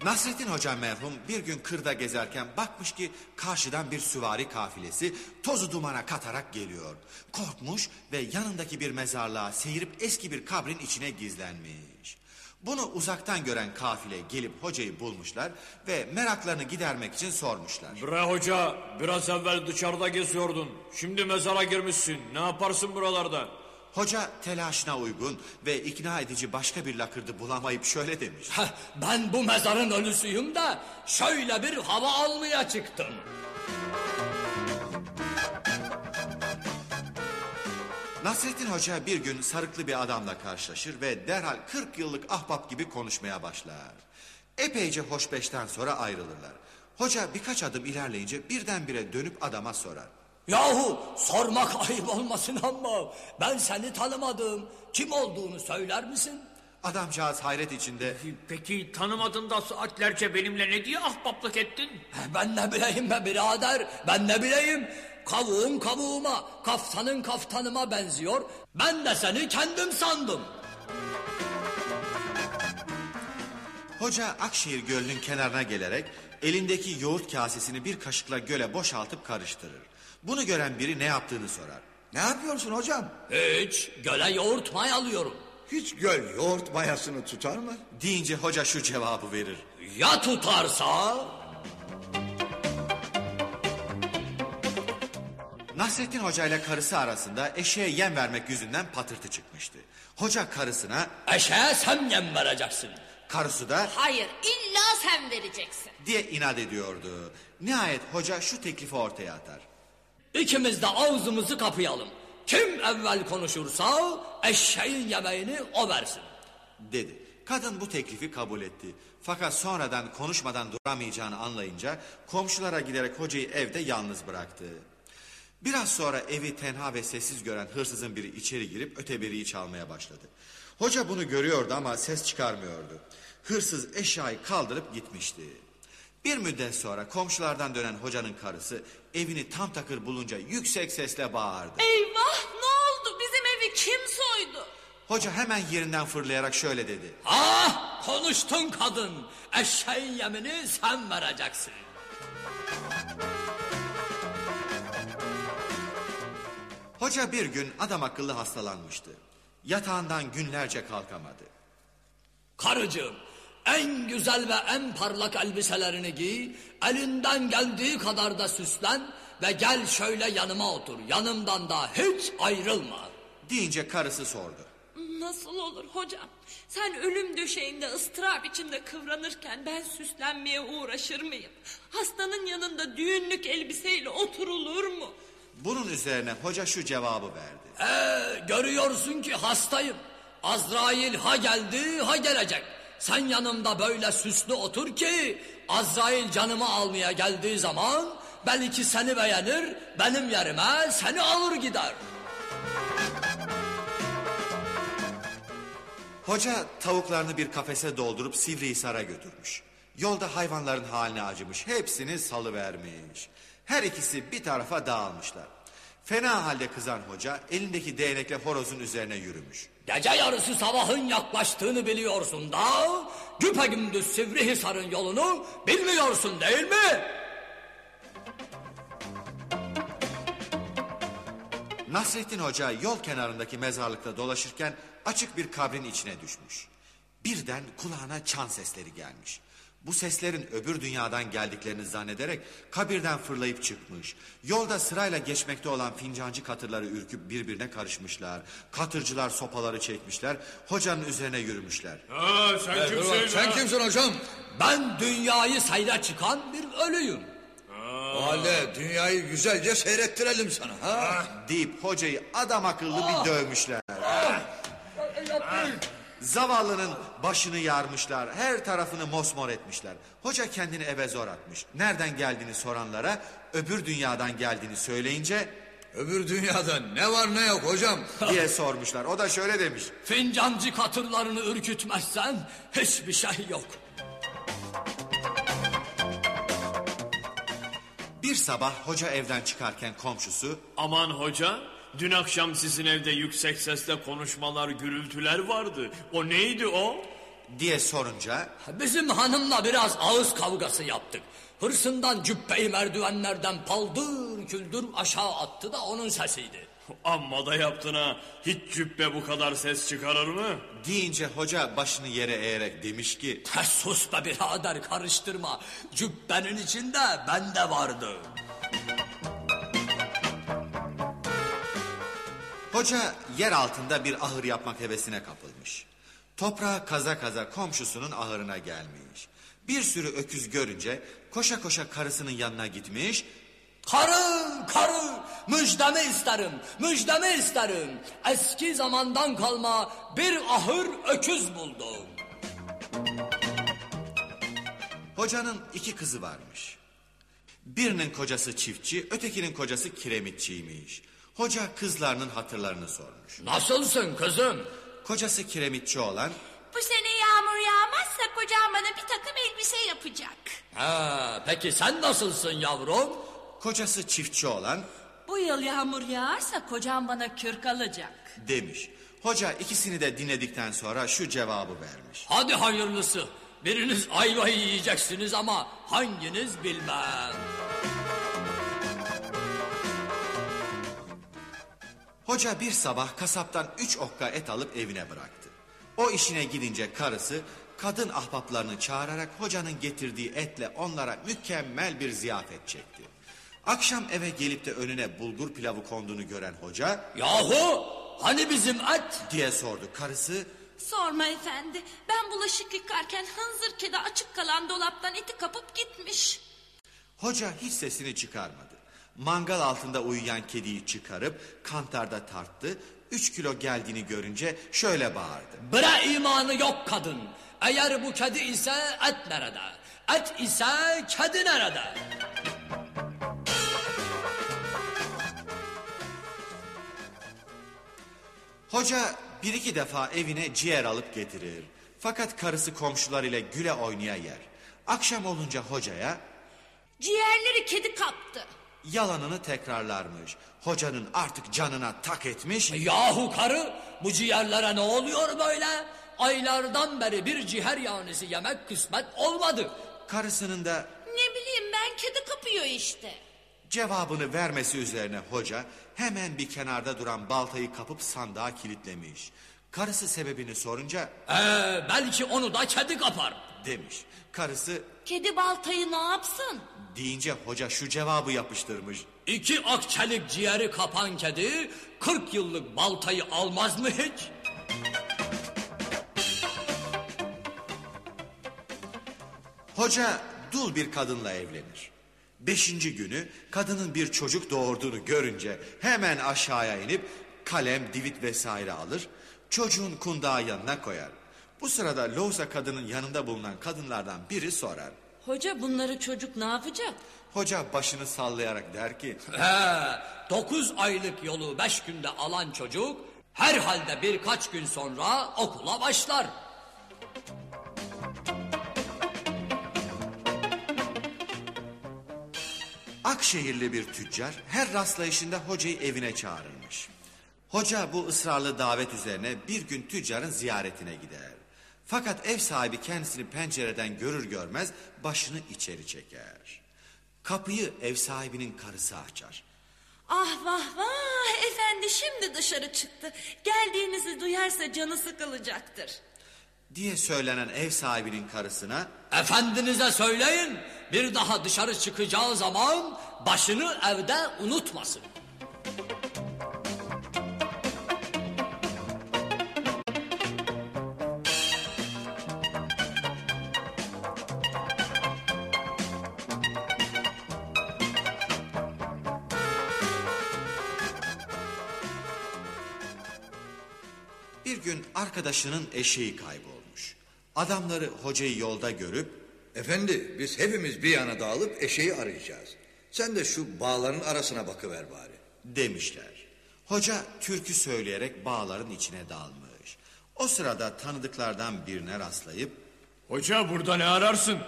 Nasrettin Hoca merhum bir gün kırda gezerken bakmış ki karşıdan bir süvari kafilesi tozu dumana katarak geliyor. Korkmuş ve yanındaki bir mezarlığa seyirip eski bir kabrin içine gizlenmiş. Bunu uzaktan gören kafile gelip hocayı bulmuşlar ve meraklarını gidermek için sormuşlar. Bre hoca, biraz evvel dışarıda geziyordun. Şimdi mezara girmişsin. Ne yaparsın buralarda? Hoca telaşına uygun ve ikna edici başka bir lakırdı bulamayıp şöyle demiş. Heh, ben bu mezarın ölüsüyüm de şöyle bir hava almaya çıktım. Nasrettin Hoca bir gün sarıklı bir adamla karşılaşır ve derhal 40 yıllık ahbap gibi konuşmaya başlar. Epeyce hoşbeşten sonra ayrılırlar. Hoca birkaç adım ilerleyince birdenbire dönüp adama sorar. Yahu sormak ayıp olmasın ama ben seni tanımadım. Kim olduğunu söyler misin? Adamcağız hayret içinde Peki tanımadın da saatlerce benimle ne diye ahbaplık ettin? Ben ne bileyim be birader, ben ne bileyim. Kavuğun kavuğuma, kaftanın kaftanıma benziyor. Ben de seni kendim sandım. Hoca Akşehir Gölü'nün kenarına gelerek elindeki yoğurt kasesini bir kaşıkla göle boşaltıp karıştırır. Bunu gören biri ne yaptığını sorar. Ne yapıyorsun hocam? Hiç göle yoğurt mayalıyorum. Hiç göl yoğurt mayasını tutar mı? Deyince hoca şu cevabı verir. Ya tutarsa? Nasrettin Hoca ile karısı arasında eşeğe yem vermek yüzünden patırtı çıkmıştı. Hoca karısına, Eşeğe sen yem vereceksin. karısı da Hayır illa sen vereceksin. diye inat ediyordu. Nihayet hoca şu teklifi ortaya atar. İkimiz de ağzımızı kapayalım. Kim evvel konuşursa eşeğin yemeğini o versin. dedi. Kadın bu teklifi kabul etti. Fakat sonradan konuşmadan duramayacağını anlayınca komşulara giderek hocayı evde yalnız bıraktı. Biraz sonra evi tenha ve sessiz gören hırsızın biri içeri girip öteberiyi çalmaya başladı. Hoca bunu görüyordu ama ses çıkarmıyordu. Hırsız eşyayı kaldırıp gitmişti. Bir müddet sonra komşulardan dönen hocanın karısı evini tam takır bulunca yüksek sesle bağırdı. Eyvah ne oldu bizim evi kim soydu? Hoca hemen yerinden fırlayarak şöyle dedi. Ah konuştun kadın. Eşeğin yemini sen vereceksin. Hoca bir gün adam akıllı hastalanmıştı. Yatağından günlerce kalkamadı. Karıcığım en güzel ve en parlak elbiselerini giy. Elinden geldiği kadar da süslen. Ve gel şöyle yanıma otur. Yanımdan da hiç ayrılma. Deyince karısı sordu. Nasıl olur hocam? Sen ölüm döşeğinde ıstırap içinde kıvranırken ben süslenmeye uğraşır mıyım? Hastanın yanında düğünlük elbiseyle oturulur mu? Bunun üzerine hoca şu cevabı verdi. Ee, görüyorsun ki hastayım. Azrail ha geldi ha gelecek. Sen yanımda böyle süslü otur ki Azrail canımı almaya geldiği zaman belki seni beğenir benim yerime seni alır gider. Hoca tavuklarını bir kafese doldurup Sivrihisar'a götürmüş. Yolda hayvanların haline acımış. Hepsini salıvermiş. Her ikisi bir tarafa dağılmışlar. Fena halde kızan hoca elindeki değnekle horozun üzerine yürümüş. Gece yarısı sabahın yaklaştığını biliyorsun da güpegündüz Sivrihisar'ın yolunu bilmiyorsun değil mi? Nasrettin Hoca yol kenarındaki mezarlıkta dolaşırken açık bir kabrin içine düşmüş. Birden kulağına çan sesleri gelmiş. Bu seslerin öbür dünyadan geldiklerini zannederek kabirden fırlayıp çıkmış. Yolda sırayla geçmekte olan fincancı katırları ürküp birbirine karışmışlar. Katırcılar sopaları çekmişler. Hocanın üzerine yürümüşler. Ha, sen Dur bak, sen kimsin hocam? Ben dünyayı sayra çıkan bir ölüyüm. O halde dünyayı güzelce seyrettirelim sana. Ha? deyip hocayı adam akıllı bir dövmüşler. Zavallının başını yarmışlar, her tarafını mosmor etmişler. Hoca kendini eve zor atmış. Nereden geldiğini soranlara öbür dünyadan geldiğini söyleyince Öbür dünyada ne var ne yok hocam. diye sormuşlar. O da şöyle demiş. Fincancı katırlarını ürkütmezsen hiçbir şey yok. Bir sabah hoca evden çıkarken komşusu Aman hoca, dün akşam sizin evde yüksek sesle konuşmalar, gürültüler vardı. O neydi o? diye sorunca Bizim hanımla biraz ağız kavgası yaptık. Hırsından cübbeyi merdivenlerden paldır küldür aşağı attı da onun sesiydi. Amma da yaptın ha. Hiç cübbe bu kadar ses çıkarır mı? deyince hoca başını yere eğerek demiş ki sus be birader karıştırma. Cübbenin içinde ben de vardı. Hoca yer altında bir ahır yapmak hevesine kapılmış. Toprağı kaza kaza komşusunun ahırına gelmiş. Bir sürü öküz görünce koşa koşa karısının yanına gitmiş. Karı, karı, müjdemi isterim, müjdemi isterim. Eski zamandan kalma bir ahır öküz buldum. Hocanın iki kızı varmış. Birinin kocası çiftçi, ötekinin kocası kiremitçiymiş. Hoca kızlarının hatırlarını sormuş. Nasılsın kızım? Kocası kiremitçi olan Bu sene yağmur yağmazsa kocam bana bir takım elbise yapacak. Ha, peki sen nasılsın yavrum? Kocası çiftçi olan Bu yıl yağmur yağarsa kocam bana kürk alacak. demiş. Hoca ikisini de dinledikten sonra şu cevabı vermiş. Hadi hayırlısı. Biriniz ayvayı yiyeceksiniz ama hanginiz bilmem. Hoca bir sabah kasaptan üç okka et alıp evine bıraktı. O işine gidince karısı kadın ahbaplarını çağırarak hocanın getirdiği etle onlara mükemmel bir ziyafet çekti. Akşam eve gelip de önüne bulgur pilavı konduğunu gören hoca Yahu hani bizim et? diye sordu. Karısı Sorma efendi. Ben bulaşık yıkarken hınzır kedi açık kalan dolaptan eti kapıp gitmiş. Hoca hiç sesini çıkarmadı. Mangal altında uyuyan kediyi çıkarıp kantarda tarttı. Üç kilo geldiğini görünce şöyle bağırdı. Bre imanı yok kadın. Eğer bu kedi ise et nerede? Et ise kedi nerede? Hoca bir iki defa evine ciğer alıp getirir. Fakat karısı komşularıyla güle oynaya yer. Akşam olunca hocaya Ciğerleri kedi kaptı. Yalanını tekrarlarmış. Hocanın artık canına tak etmiş. Yahu karı bu ciğerlere ne oluyor böyle? Aylardan beri bir ciğer yanisi yemek kısmet olmadı. Karısının da Ne bileyim ben kedi kapıyor işte. cevabını vermesi üzerine hoca hemen bir kenarda duran baltayı kapıp sandığa kilitlemiş. Karısı sebebini sorunca Ee, belki onu da kedi kapar. demiş. Karısı Kedi baltayı ne yapsın? deyince hoca şu cevabı yapıştırmış. İki akçelik ciğeri kapan kedi 40 yıllık baltayı almaz mı hiç? Hoca dul bir kadınla evlenir. Beşinci günü kadının bir çocuk doğurduğunu görünce hemen aşağıya inip kalem, divit vesaire alır. Çocuğun kundağı yanına koyar. Bu sırada Loğusa kadının yanında bulunan kadınlardan biri sorar. Hoca bunları çocuk ne yapacak? Hoca başını sallayarak der ki... He, 9 aylık yolu 5 günde alan çocuk herhalde birkaç gün sonra okula başlar. Akşehirli bir tüccar her rastlayışında hocayı evine çağırırmış. Hoca bu ısrarlı davet üzerine bir gün tüccarın ziyaretine gider. Fakat ev sahibi kendisini pencereden görür görmez başını içeri çeker. Kapıyı ev sahibinin karısı açar. Ah vah vah efendi şimdi dışarı çıktı. Geldiğinizi duyarsa canı sıkılacaktır. Diye söylenen ev sahibinin karısına Efendinize söyleyin bir daha dışarı çıkacağı zaman başını evde unutmasın. Arkadaşının eşeği kaybolmuş. Adamları hocayı yolda görüp Efendi biz hepimiz bir yana dağılıp eşeği arayacağız. Sen de şu bağların arasına bakıver bari. demişler. Hoca türkü söyleyerek bağların içine dalmış. O sırada tanıdıklardan birine rastlayıp Hoca burada ne ararsın?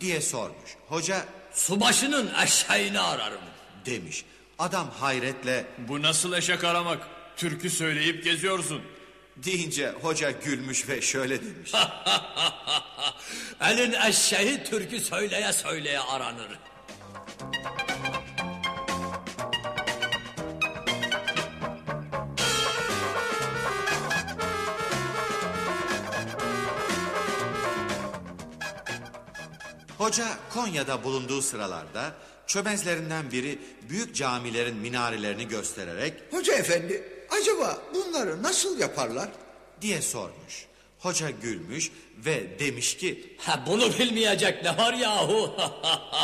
diye sormuş. Hoca Subaşının eşeğini ararım. demiş. Adam hayretle Bu nasıl eşek aramak? Türkü söyleyip geziyorsun. Deyince hoca gülmüş ve şöyle demiş. Elin eşeği türkü söyleye söyleye aranır. Hoca Konya'da bulunduğu sıralarda çömezlerinden biri büyük camilerin minarelerini göstererek Hoca efendi acaba bunları nasıl yaparlar? diye sormuş. Hoca gülmüş ve demiş ki Ha, bunu bilmeyecek ne var yahu?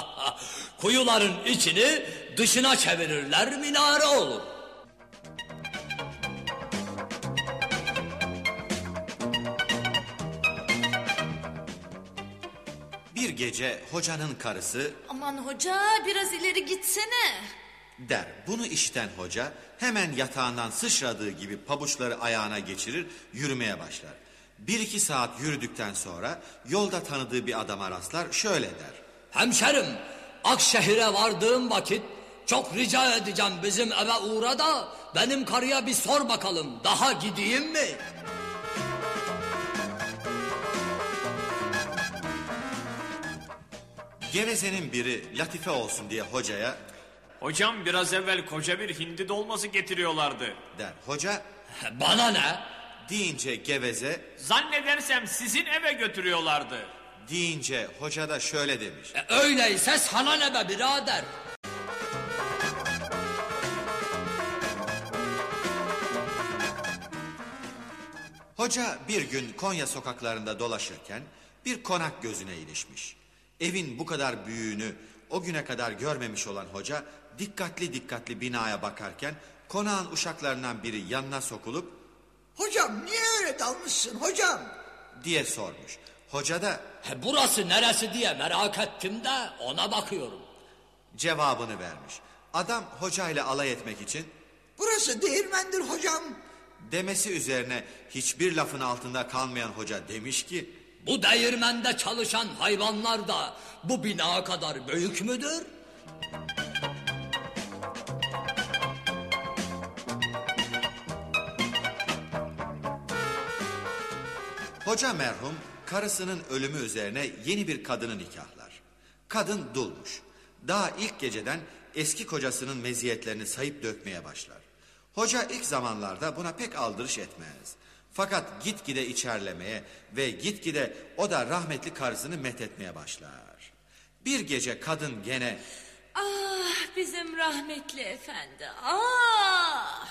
Kuyuların içini dışına çevirirler minare olur. bir gece hocanın karısı Aman hoca biraz ileri gitsene. Der. Bunu işiten hoca hemen yatağından sıçradığı gibi pabuçları ayağına geçirir yürümeye başlar. Bir iki saat yürüdükten sonra yolda tanıdığı bir adama rastlar şöyle der. Hemşerim, Akşehir'e vardığım vakit çok rica edeceğim bizim eve uğra da benim karıya bir sor bakalım. Daha gideyim mi? Gevezenin biri latife olsun diye hocaya Hocam biraz evvel koca bir hindi dolması getiriyorlardı. der. Hoca Bana ne? deyince geveze, Zannedersem sizin eve götürüyorlardı. deyince hoca da şöyle demiş. E, öyleyse sana ne be birader? Hoca bir gün Konya sokaklarında dolaşırken bir konak gözüne ilişmiş. Evin bu kadar büyüğünü o güne kadar görmemiş olan hoca dikkatli dikkatli binaya bakarken konağın uşaklarından biri yanına sokulup Hocam niye öyle dalmışsın hocam? diye sormuş. Hoca da He, burası neresi diye merak ettim de ona bakıyorum. cevabını vermiş. Adam hocayla alay etmek için Burası değirmendir hocam. demesi üzerine hiçbir lafın altında kalmayan hoca demiş ki Bu değirmende çalışan hayvanlar da bu bina kadar büyük müdür? Hoca merhum karısının ölümü üzerine yeni bir kadını nikahlar. Kadın dulmuş. Daha ilk geceden eski kocasının meziyetlerini sayıp dökmeye başlar. Hoca ilk zamanlarda buna pek aldırış etmez. Fakat gitgide içerlemeye ve gitgide o da rahmetli karısını methetmeye başlar. Bir gece kadın gene Ah bizim rahmetli efendi. Ah.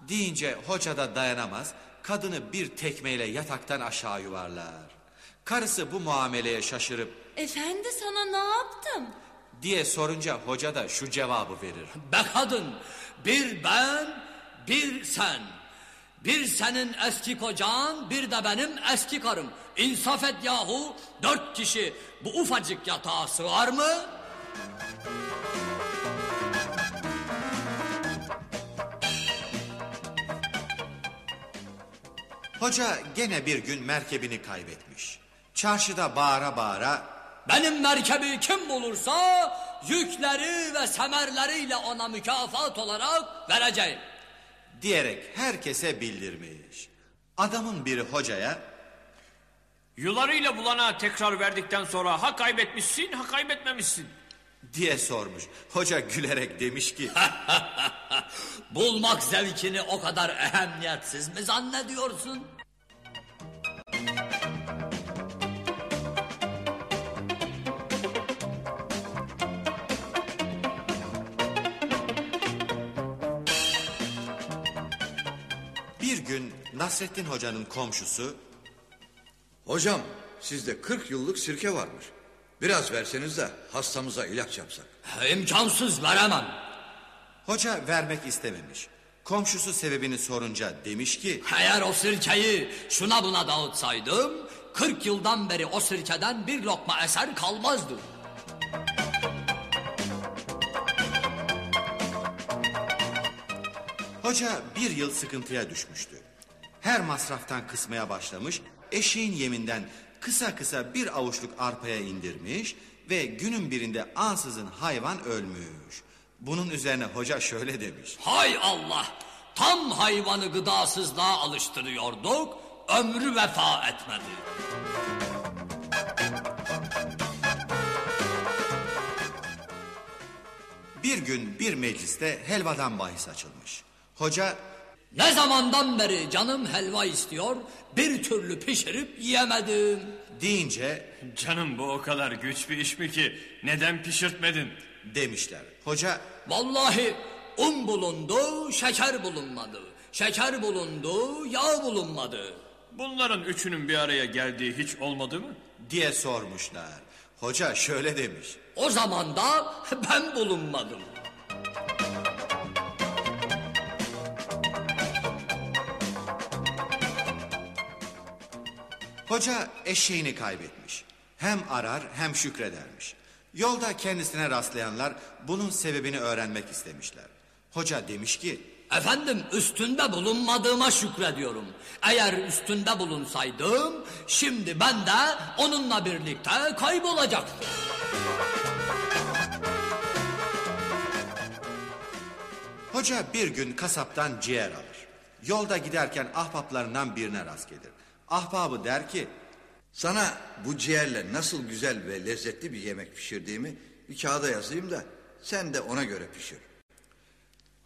deyince hoca da dayanamaz, kadını bir tekmeyle yataktan aşağı yuvarlar. Karısı bu muameleye şaşırıp Efendi sana ne yaptım? diye sorunca hoca da şu cevabı verir. Be kadın bir ben bir sen. Bir senin eski kocan bir de benim eski karım. İnsaf et yahu dört kişi bu ufacık yatağa sığar mı? Hoca gene bir gün merkebini kaybetmiş. Çarşıda bağıra bağıra Benim merkebi kim bulursa yükleri ve semerleriyle ona mükafat olarak vereceğim. diyerek herkese bildirmiş. Adamın biri hocaya Yularıyla bulana tekrar verdikten sonra ha kaybetmişsin ha kaybetmemişsin. Diye sormuş. Hoca gülerek demiş ki Bulmak zevkini o kadar ehemmiyetsiz mi zannediyorsun? bir gün Nasrettin Hoca'nın komşusu Hocam sizde 40 yıllık sirke varmış. Biraz verseniz de hastamıza ilaç yapsak. İmkansız veremem. hoca vermek istememiş. Komşusu sebebini sorunca demiş ki Eğer o sirkeyi şuna buna dağıtsaydım... ...40 yıldan beri o sirkeden bir lokma eser kalmazdı. Hoca bir yıl sıkıntıya düşmüştü. Her masraftan kısmaya başlamış, eşeğin yeminden kısa kısa bir avuçluk arpaya indirmiş ve günün birinde ansızın hayvan ölmüş. Bunun üzerine hoca şöyle demiş. Hay Allah! Tam hayvanı gıdasızlığa alıştırıyorduk, ömrü vefa etmedi. Bir gün bir mecliste helvadan bahis açılmış. Hoca Ne zamandan beri canım helva istiyor, bir türlü pişirip yiyemedim. deyince Canım bu o kadar güç bir iş mi ki neden pişirtmedin? demişler. Hoca Vallahi un bulundu, şeker bulunmadı. Şeker bulundu, yağ bulunmadı. Bunların üçünün bir araya geldiği hiç olmadı mı? diye sormuşlar. Hoca şöyle demiş. O zaman da ben bulunmadım. Hoca eşeğini kaybetmiş. Hem arar hem şükredermiş. Yolda kendisine rastlayanlar bunun sebebini öğrenmek istemişler. Hoca demiş ki Efendim üstünde bulunmadığıma şükrediyorum. Eğer üstünde bulunsaydım şimdi ben de onunla birlikte kaybolacaktım. Hoca bir gün kasaptan ciğer alır. Yolda giderken ahbaplarından birine rast gelir. Ahbabı der ki Sana bu ciğerle nasıl güzel ve lezzetli bir yemek pişirdiğimi bir kağıda yazayım da sen de ona göre pişir.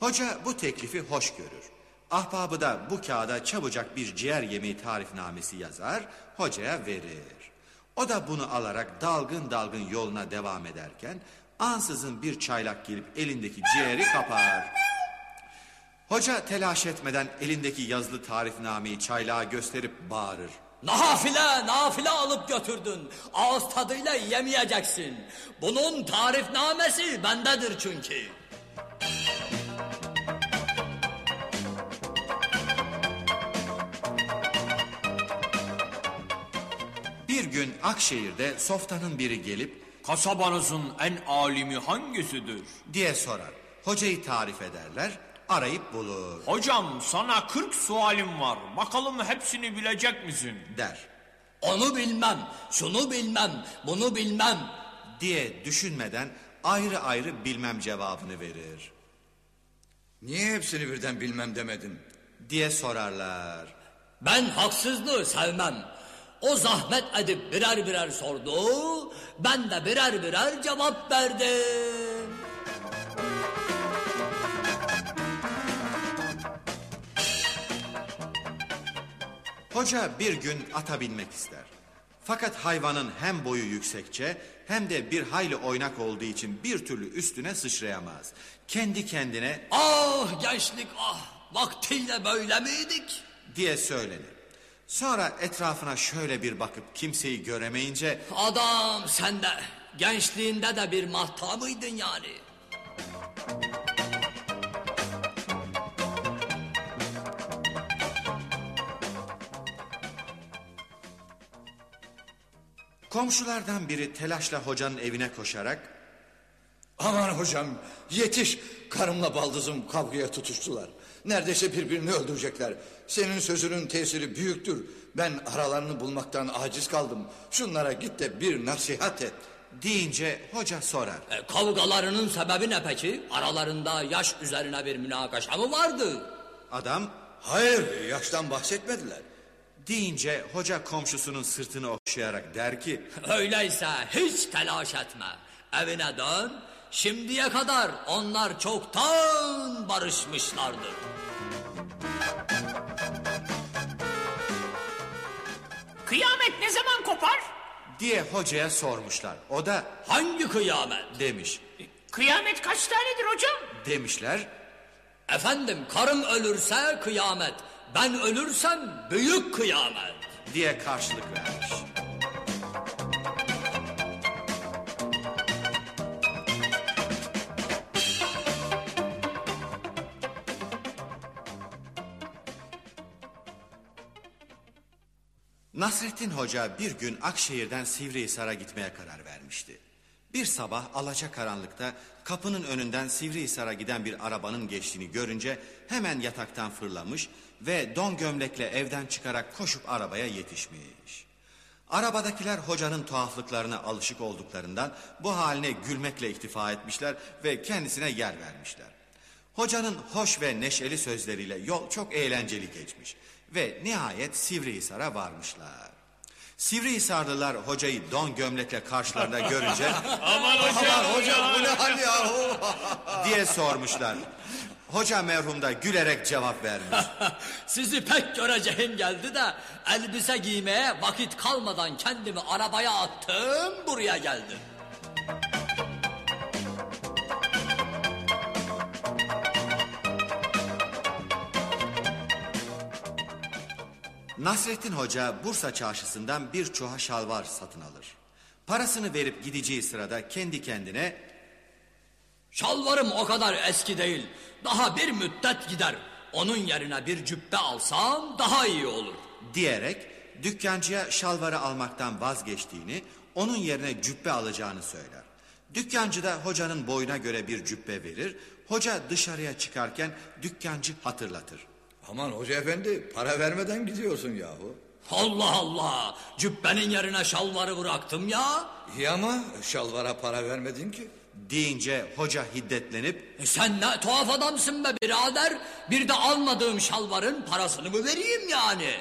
Hoca bu teklifi hoş görür. Ahbabı da bu kağıda çabucak bir ciğer yemeği tarifnamesi yazar, hocaya verir. O da bunu alarak dalgın dalgın yoluna devam ederken ansızın bir çaylak gelip elindeki ciğeri kapar. Hoca telaş etmeden elindeki yazılı tarifnameyi çaylağa gösterip bağırır. Nafile, nafile alıp götürdün. Ağız tadıyla yemeyeceksin. Bunun tarifnamesi bendedir çünkü. Bir gün Akşehir'de softanın biri gelip Kasabanızın en alimi hangisidir? diye sorar. Hocayı tarif ederler, arayıp bulur Hocam sana 40 sualim var. Bakalım hepsini bilecek misin? der. Onu bilmem, şunu bilmem, bunu bilmem. diye düşünmeden ayrı ayrı bilmem cevabını verir Niye hepsini birden bilmem demedin? diye sorarlar. Ben haksızlığı sevmem. O zahmet edip birer birer sordu. Ben de birer birer cevap verdim. Hoca bir gün ata binmek ister. Fakat hayvanın hem boyu yüksekçe hem de bir hayli oynak olduğu için bir türlü üstüne sıçrayamaz. Kendi kendine Ah gençlik ah vaktiyle böyle miydik? diye söylenir. Sonra etrafına şöyle bir bakıp kimseyi göremeyince Adam sen de gençliğinde de bir mahta mıydın yani? Komşulardan biri telaşla hocanın evine koşarak Aman hocam yetiş. Karımla baldızım kavgaya tutuştular. Neredeyse birbirini öldürecekler. Senin sözünün tesiri büyüktür. Ben aralarını bulmaktan aciz kaldım. Şunlara git de bir nasihat et. deyince hoca sorar. E, kavgalarının sebebi ne peki? Aralarında yaş üzerine bir münakaşa mı vardı? Adam Hayır yaştan bahsetmediler. Deyince hoca komşusunun sırtını okşayarak der ki Öyleyse hiç telaş etme. Evine dön. Şimdiye kadar onlar çoktan barışmışlardır. Kıyamet ne zaman kopar? diye hocaya sormuşlar. O da Hangi kıyamet? demiş. Kıyamet kaç tanedir hocam? Demişler Efendim karım ölürse kıyamet. Ben ölürsem büyük kıyamet. diye karşılık vermiş. Nasrettin Hoca bir gün Akşehir'den Sivrihisar'a gitmeye karar vermişti. Bir sabah alacakaranlıkta kapının önünden Sivrihisar'a giden bir arabanın geçtiğini görünce hemen yataktan fırlamış ve don gömlekle evden çıkarak koşup arabaya yetişmiş. Arabadakiler hocanın tuhaflıklarına alışık olduklarından bu haline gülmekle iktifa etmişler ve kendisine yer vermişler. Hocanın hoş ve neşeli sözleriyle yol çok eğlenceli geçmiş ve nihayet Sivrihisar'a varmışlar. Sivrihisarlılar hocayı don gömlekle karşılarında görünce Aman hocam. Aman hocam bu ne hal yahu? diye sormuşlar. Hoca merhum da gülerek cevap vermiş. Sizi pek göreceğim geldi de elbise giymeye vakit kalmadan kendimi arabaya attım buraya geldim. Nasrettin Hoca Bursa çarşısından bir çuha şalvar satın alır. Parasını verip gideceği sırada kendi kendine Şalvarım o kadar eski değil. Daha bir müddet gider. Onun yerine bir cübbe alsam daha iyi olur. diyerek dükkancıya şalvarı almaktan vazgeçtiğini, onun yerine cübbe alacağını söyler. Dükkancı da hocanın boyuna göre bir cübbe verir. Hoca dışarıya çıkarken dükkancı hatırlatır. Aman hoca efendi para vermeden gidiyorsun yahu. Allah Allah. Cübbenin yerine şalvarı bıraktım ya. İyi ama şalvara para vermedin ki. Deyince hoca hiddetlenip E sen ne tuhaf adamsın be birader. Bir de almadığım şalvarın parasını mı vereyim yani?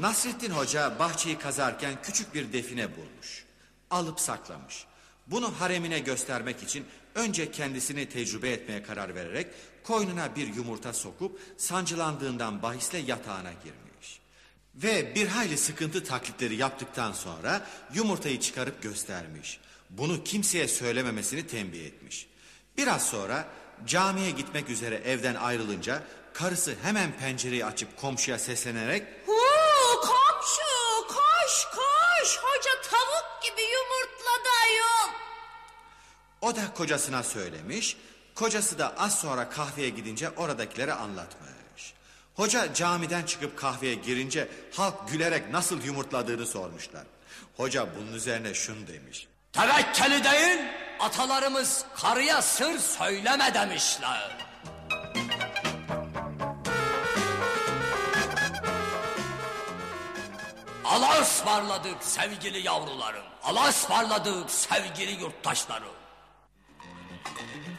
Nasrettin Hoca bahçeyi kazarken küçük bir define bulmuş. Alıp saklamış. Bunu haremine göstermek için önce kendisini tecrübe etmeye karar vererek koynuna bir yumurta sokup sancılandığından bahisle yatağına girmiş. Ve bir hayli sıkıntı taklitleri yaptıktan sonra yumurtayı çıkarıp göstermiş. Bunu kimseye söylememesini tembih etmiş. Biraz sonra camiye gitmek üzere evden ayrılınca karısı hemen pencereyi açıp komşuya seslenerek Huu, komşu koş koş. Hoca tavuk gibi yumurtladı ayol. O da kocasına söylemiş. Kocası da az sonra kahveye gidince oradakilere anlatmış. Hoca camiden çıkıp kahveye girince halk gülerek nasıl yumurtladığını sormuşlar. Hoca bunun üzerine şunu demiş. Tevekkeli değil, atalarımız karıya sır söyleme demişler. Allah'a ısmarladık sevgili yavrularım. Allah'a ısmarladık sevgili yurttaşlarım. Mm-hmm.